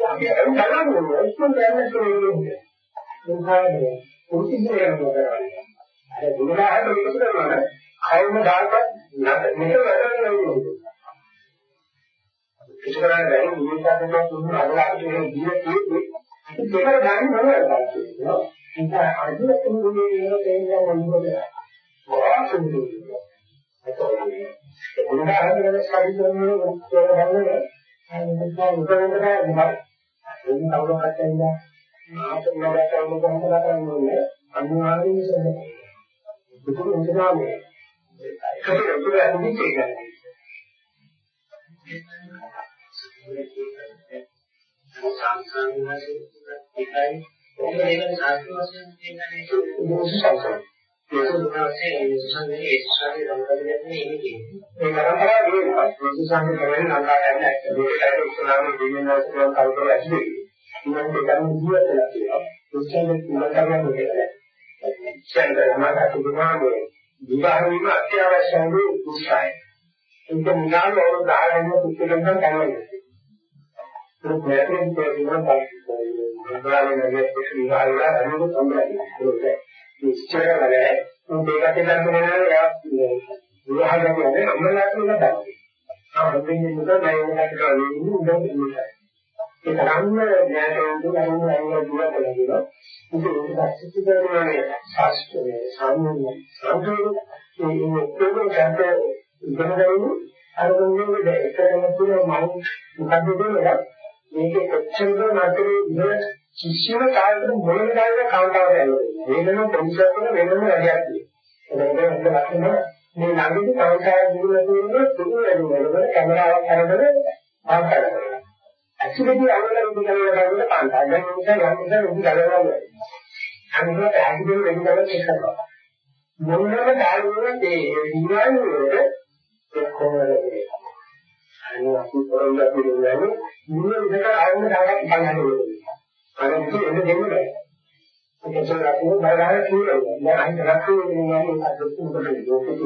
[SPEAKER 1] අපි අර බලන්නේ ඉස්සෙල්ලා දැනන්නේ ඒක. ඒක කුසිසේ යනවා කරන්නේ. අර දුරහට මේක කරනවා කවුම දායකත් නැත මේක වැඩන්නේ නෙවෙයි. කිසිකරන්නේ බැරි ජීවිතයක් තුන අදලාට මේ ජීවිතේ ඒක දැනන්නේ මොනවද කියලා. ඒක අදින තුනේ ඉන්න තේනවා මොනවද? වාසුදු. ඒක උදාහරණයක් සාධිතන්නේ උත්තර බලන්නේ අනිත් උදාහරණයක් නෙමෙයි. ඒක කවුරුහත් කියන්නේ ආතන නඩකම ගන්නලා කරන්නේ අනිවාර්යයෙන්ම සම්මත. ඒක උන්දනාමේ. ඒකට උත්තර ඇහිච්ච එක. සංසංගනසේ එකයි ඔබ ඒක සාස්ත්‍ර වශයෙන් කියන්නේ මොකද සංසංගන. ඒක දුනාසේ ඒ සංසංගනේ ඒ ශාස්ත්‍රයේ සම්බන්ධ දෙන්නේ ඒකේ. ඒ කරතරා වේවා. සංසංගන කරන්නේ ලංකාවේ නැහැ. ඒකට උත්සාහන දෙන්න ඕන කල්පනා ඇති වෙයි. ඉතින් ඒක ගන්න ජීවිතයක් තියෙනවා. උත්සාහයෙන් පුරා කරන්න ඕනේ. චන්දරමකට තිබුණාගේ විවාහ වීම අත්‍යවශ්‍යම වූ උත්සාහය. ඒක මුලාව වර 10 වෙනි පුස්තකෙන් තමයි. ඒක ප්‍රයත්න කරනවා තමයි. විවාහයේ නැගී විවාහය අනුව සම්බන්ධයි. ඒක ඉස්තර වල උඹේකට ගන්න එයා විවාහ කරන්නේ අම්මලාට නේද? ආ හොඳින් මුද මම මොකක්ද කරන්නේ උඹ ඒ තරම්ම ඥානවන්ත ලයින් ලයින් දුරට ලැබෙනවා. ඒක දැක්සිත කරනවානේ ශාස්ත්‍රයේ සාමාන්‍ය සංකල්ප මේ ඔක්කොම ගන්න ඉගෙන ගන්න අර මොන්නේ දෙකම තියෙන මම මොකද දෙන්නේ මේක කොච්චරද නතරේ ඉන්න කිසිම කාලෙක මොන දායක කාන්තාවක් යන්නේ වෙනම පොලිසියකට වෙනම වැඩක් තියෙනවා. ඒක ලක්ෂණ මේ ළඟදී කාන්තාවක් දුරලා තියෙන දුර වැඩි වල කැමරාවක් අරගෙන ආකාරය ඇක්චුලි අරගෙන ඉඳලා බලනකොට කාන්තාව දැන් නිසා යම් නිසා උදි ගලවනවා. අනිත් ඇහිදෙන වෙන ගලන එක කරනවා. මොනවාම කාලවල ඒ විඥාන වල කොහොමද අනිත් අපි පොරොන්දු කරන්නේ මුල විදිහට ආවම දාගන්න බලන්න අර මුතු එන්න දෙන්න බෑ. ඒක තමයි අපි බලන්න කියන්නේ. දැන් අහිත රැකේ වෙනවා අද තුන්කට ලෝකෙට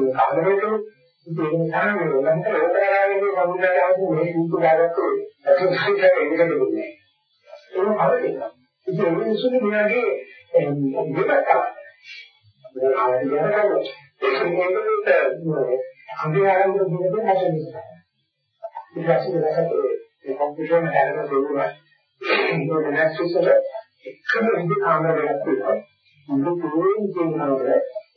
[SPEAKER 1] කාමරේට ඒක නිසා මේ ලංකාවේ ලෝකරාමයේ සම්මුතියව මේ සීතු ගාගත්තෝ ඒක සිද්ධ වෙන්නේ නැහැ. ඒක හරියට. ඉතින් මේ මිනිස්සුන්ගේ මෙයාගේ විවක අපේ ආයතනවල ඒක මොකද අභිආරම්භ දුන්නේ නැසෙ නිසා. ඊට පස්සේ දැක්කේ මේ කම්පියුටර් හැදෙන දුන්නා. ඒක නැක්සුසල එකම විදිහ කාමරයක් තියෙනවා. මුළු පුරේම කියනවා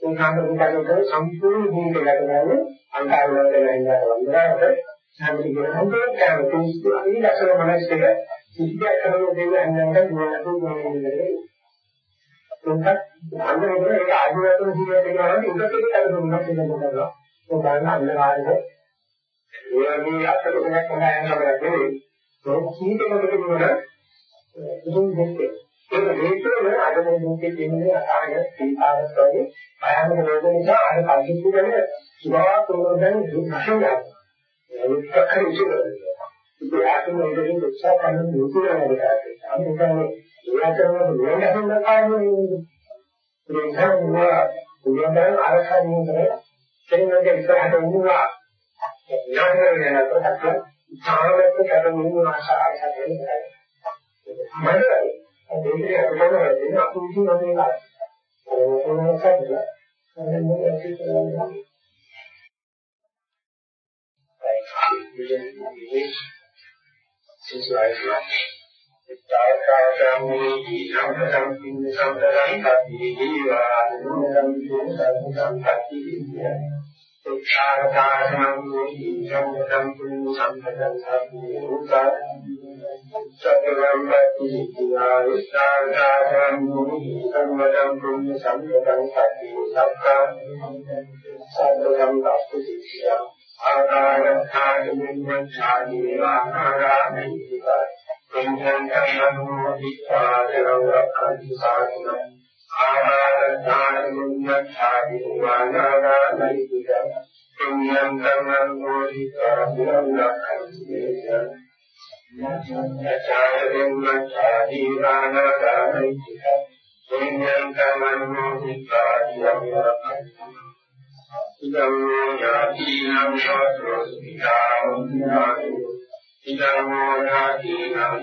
[SPEAKER 1] ඒ කාමරයකට සම්පූර්ණ ජීවිතය ගත කරන්නේ අන්තරවලට නැන්දා වන්දනාවට. සම්පූර්ණ කරනවා කියන තුන්ස්තු අනිත් ලක්ෂණ මනසක සිද්ධ කරන දේවල් අන්නකට දුවනතු ගමන්නේ තුන්ක අන්තරවල ඒක ආධිවතුන් ජීවිතය කරනවා උදේට ඒක දුන්නා කියලා ඒ බලන්න අන්තරාරේ ඒ වගේ අත්දැකීමක් තමයි යනවා නෙවෙයි ඒක කීපයකට දුන්නා දුන් දෙකේ ඒක හේතුව අද මේ දුකේ තියෙන අකාරය සීපාරස් වගේ භයානක රෝග නිසා අර කල්පිත කරන සුභාවක් උනෝදන් දුක්ඛය. ඒක කකරි ඉතිරි. ඉතින් ආත්ම වේදෙන් උත්සාහ කරන දුකේ වැඩකට. අනිවාර්යයෙන්ම ඒවා කරන දුරෙන් හඳ කාරණේ. ඒ නිසා මොනවා උයන්දන් ආරක්ෂා නියන්ත්‍රණය කෙනෙක් ඉස්සරහට වුණා ඥානයෙන් යනකොට සාමයක් කරමුණු ආශාවක් වෙනවා. මම දෙන්නේ අපතන දෙන අකුසු නැති එක. ඕනම සැදලා අනේ මොකද කියන්නේ? සම්පතං ආකාරත්තාදින්න ඡාදීවාකාරාමිතික පුඤ්ඤං කම්මනෝ විපාදරං රක්ඛන්ති සාසනං ආකාරත්තාදින්න ඡාදීවාකාරාමිතික පුඤ්ඤං කම්මනෝ විපාදරං රක්ඛන්ති සාසනං ඡාදීන්න ඡාදීවාකාරාමිතික පුඤ්ඤං කම්මනෝ විපාදරං රක්ඛන්ති ඉදං යාතිනම් සෝත්‍රස්මිතාවන්තිනාතු ඉදං යාතිනම් සෝත්‍රස්මිතාවන්තිනාතු ඉදං යාතිනම්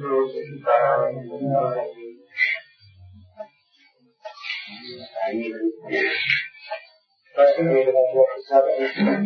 [SPEAKER 1] සෝත්‍රස්මිතාවන්තිනාතු ප්‍රශ්න වේදනාවක් සාකච්ඡා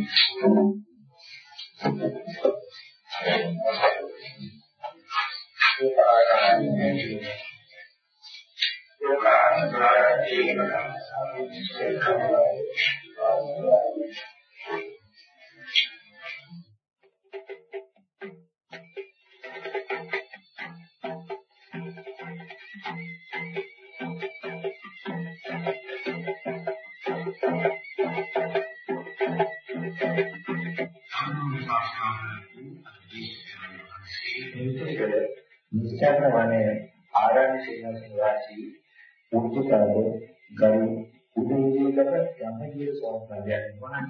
[SPEAKER 1] කරනවා. ලෝකාන්තරාදී
[SPEAKER 2] නිශ්චාතන වනේ ආරණ්‍ය සේනාසන වාසී උද්දකරද ගරු උදේවිදකට යම්කිය සෝමපදයක් වුණා.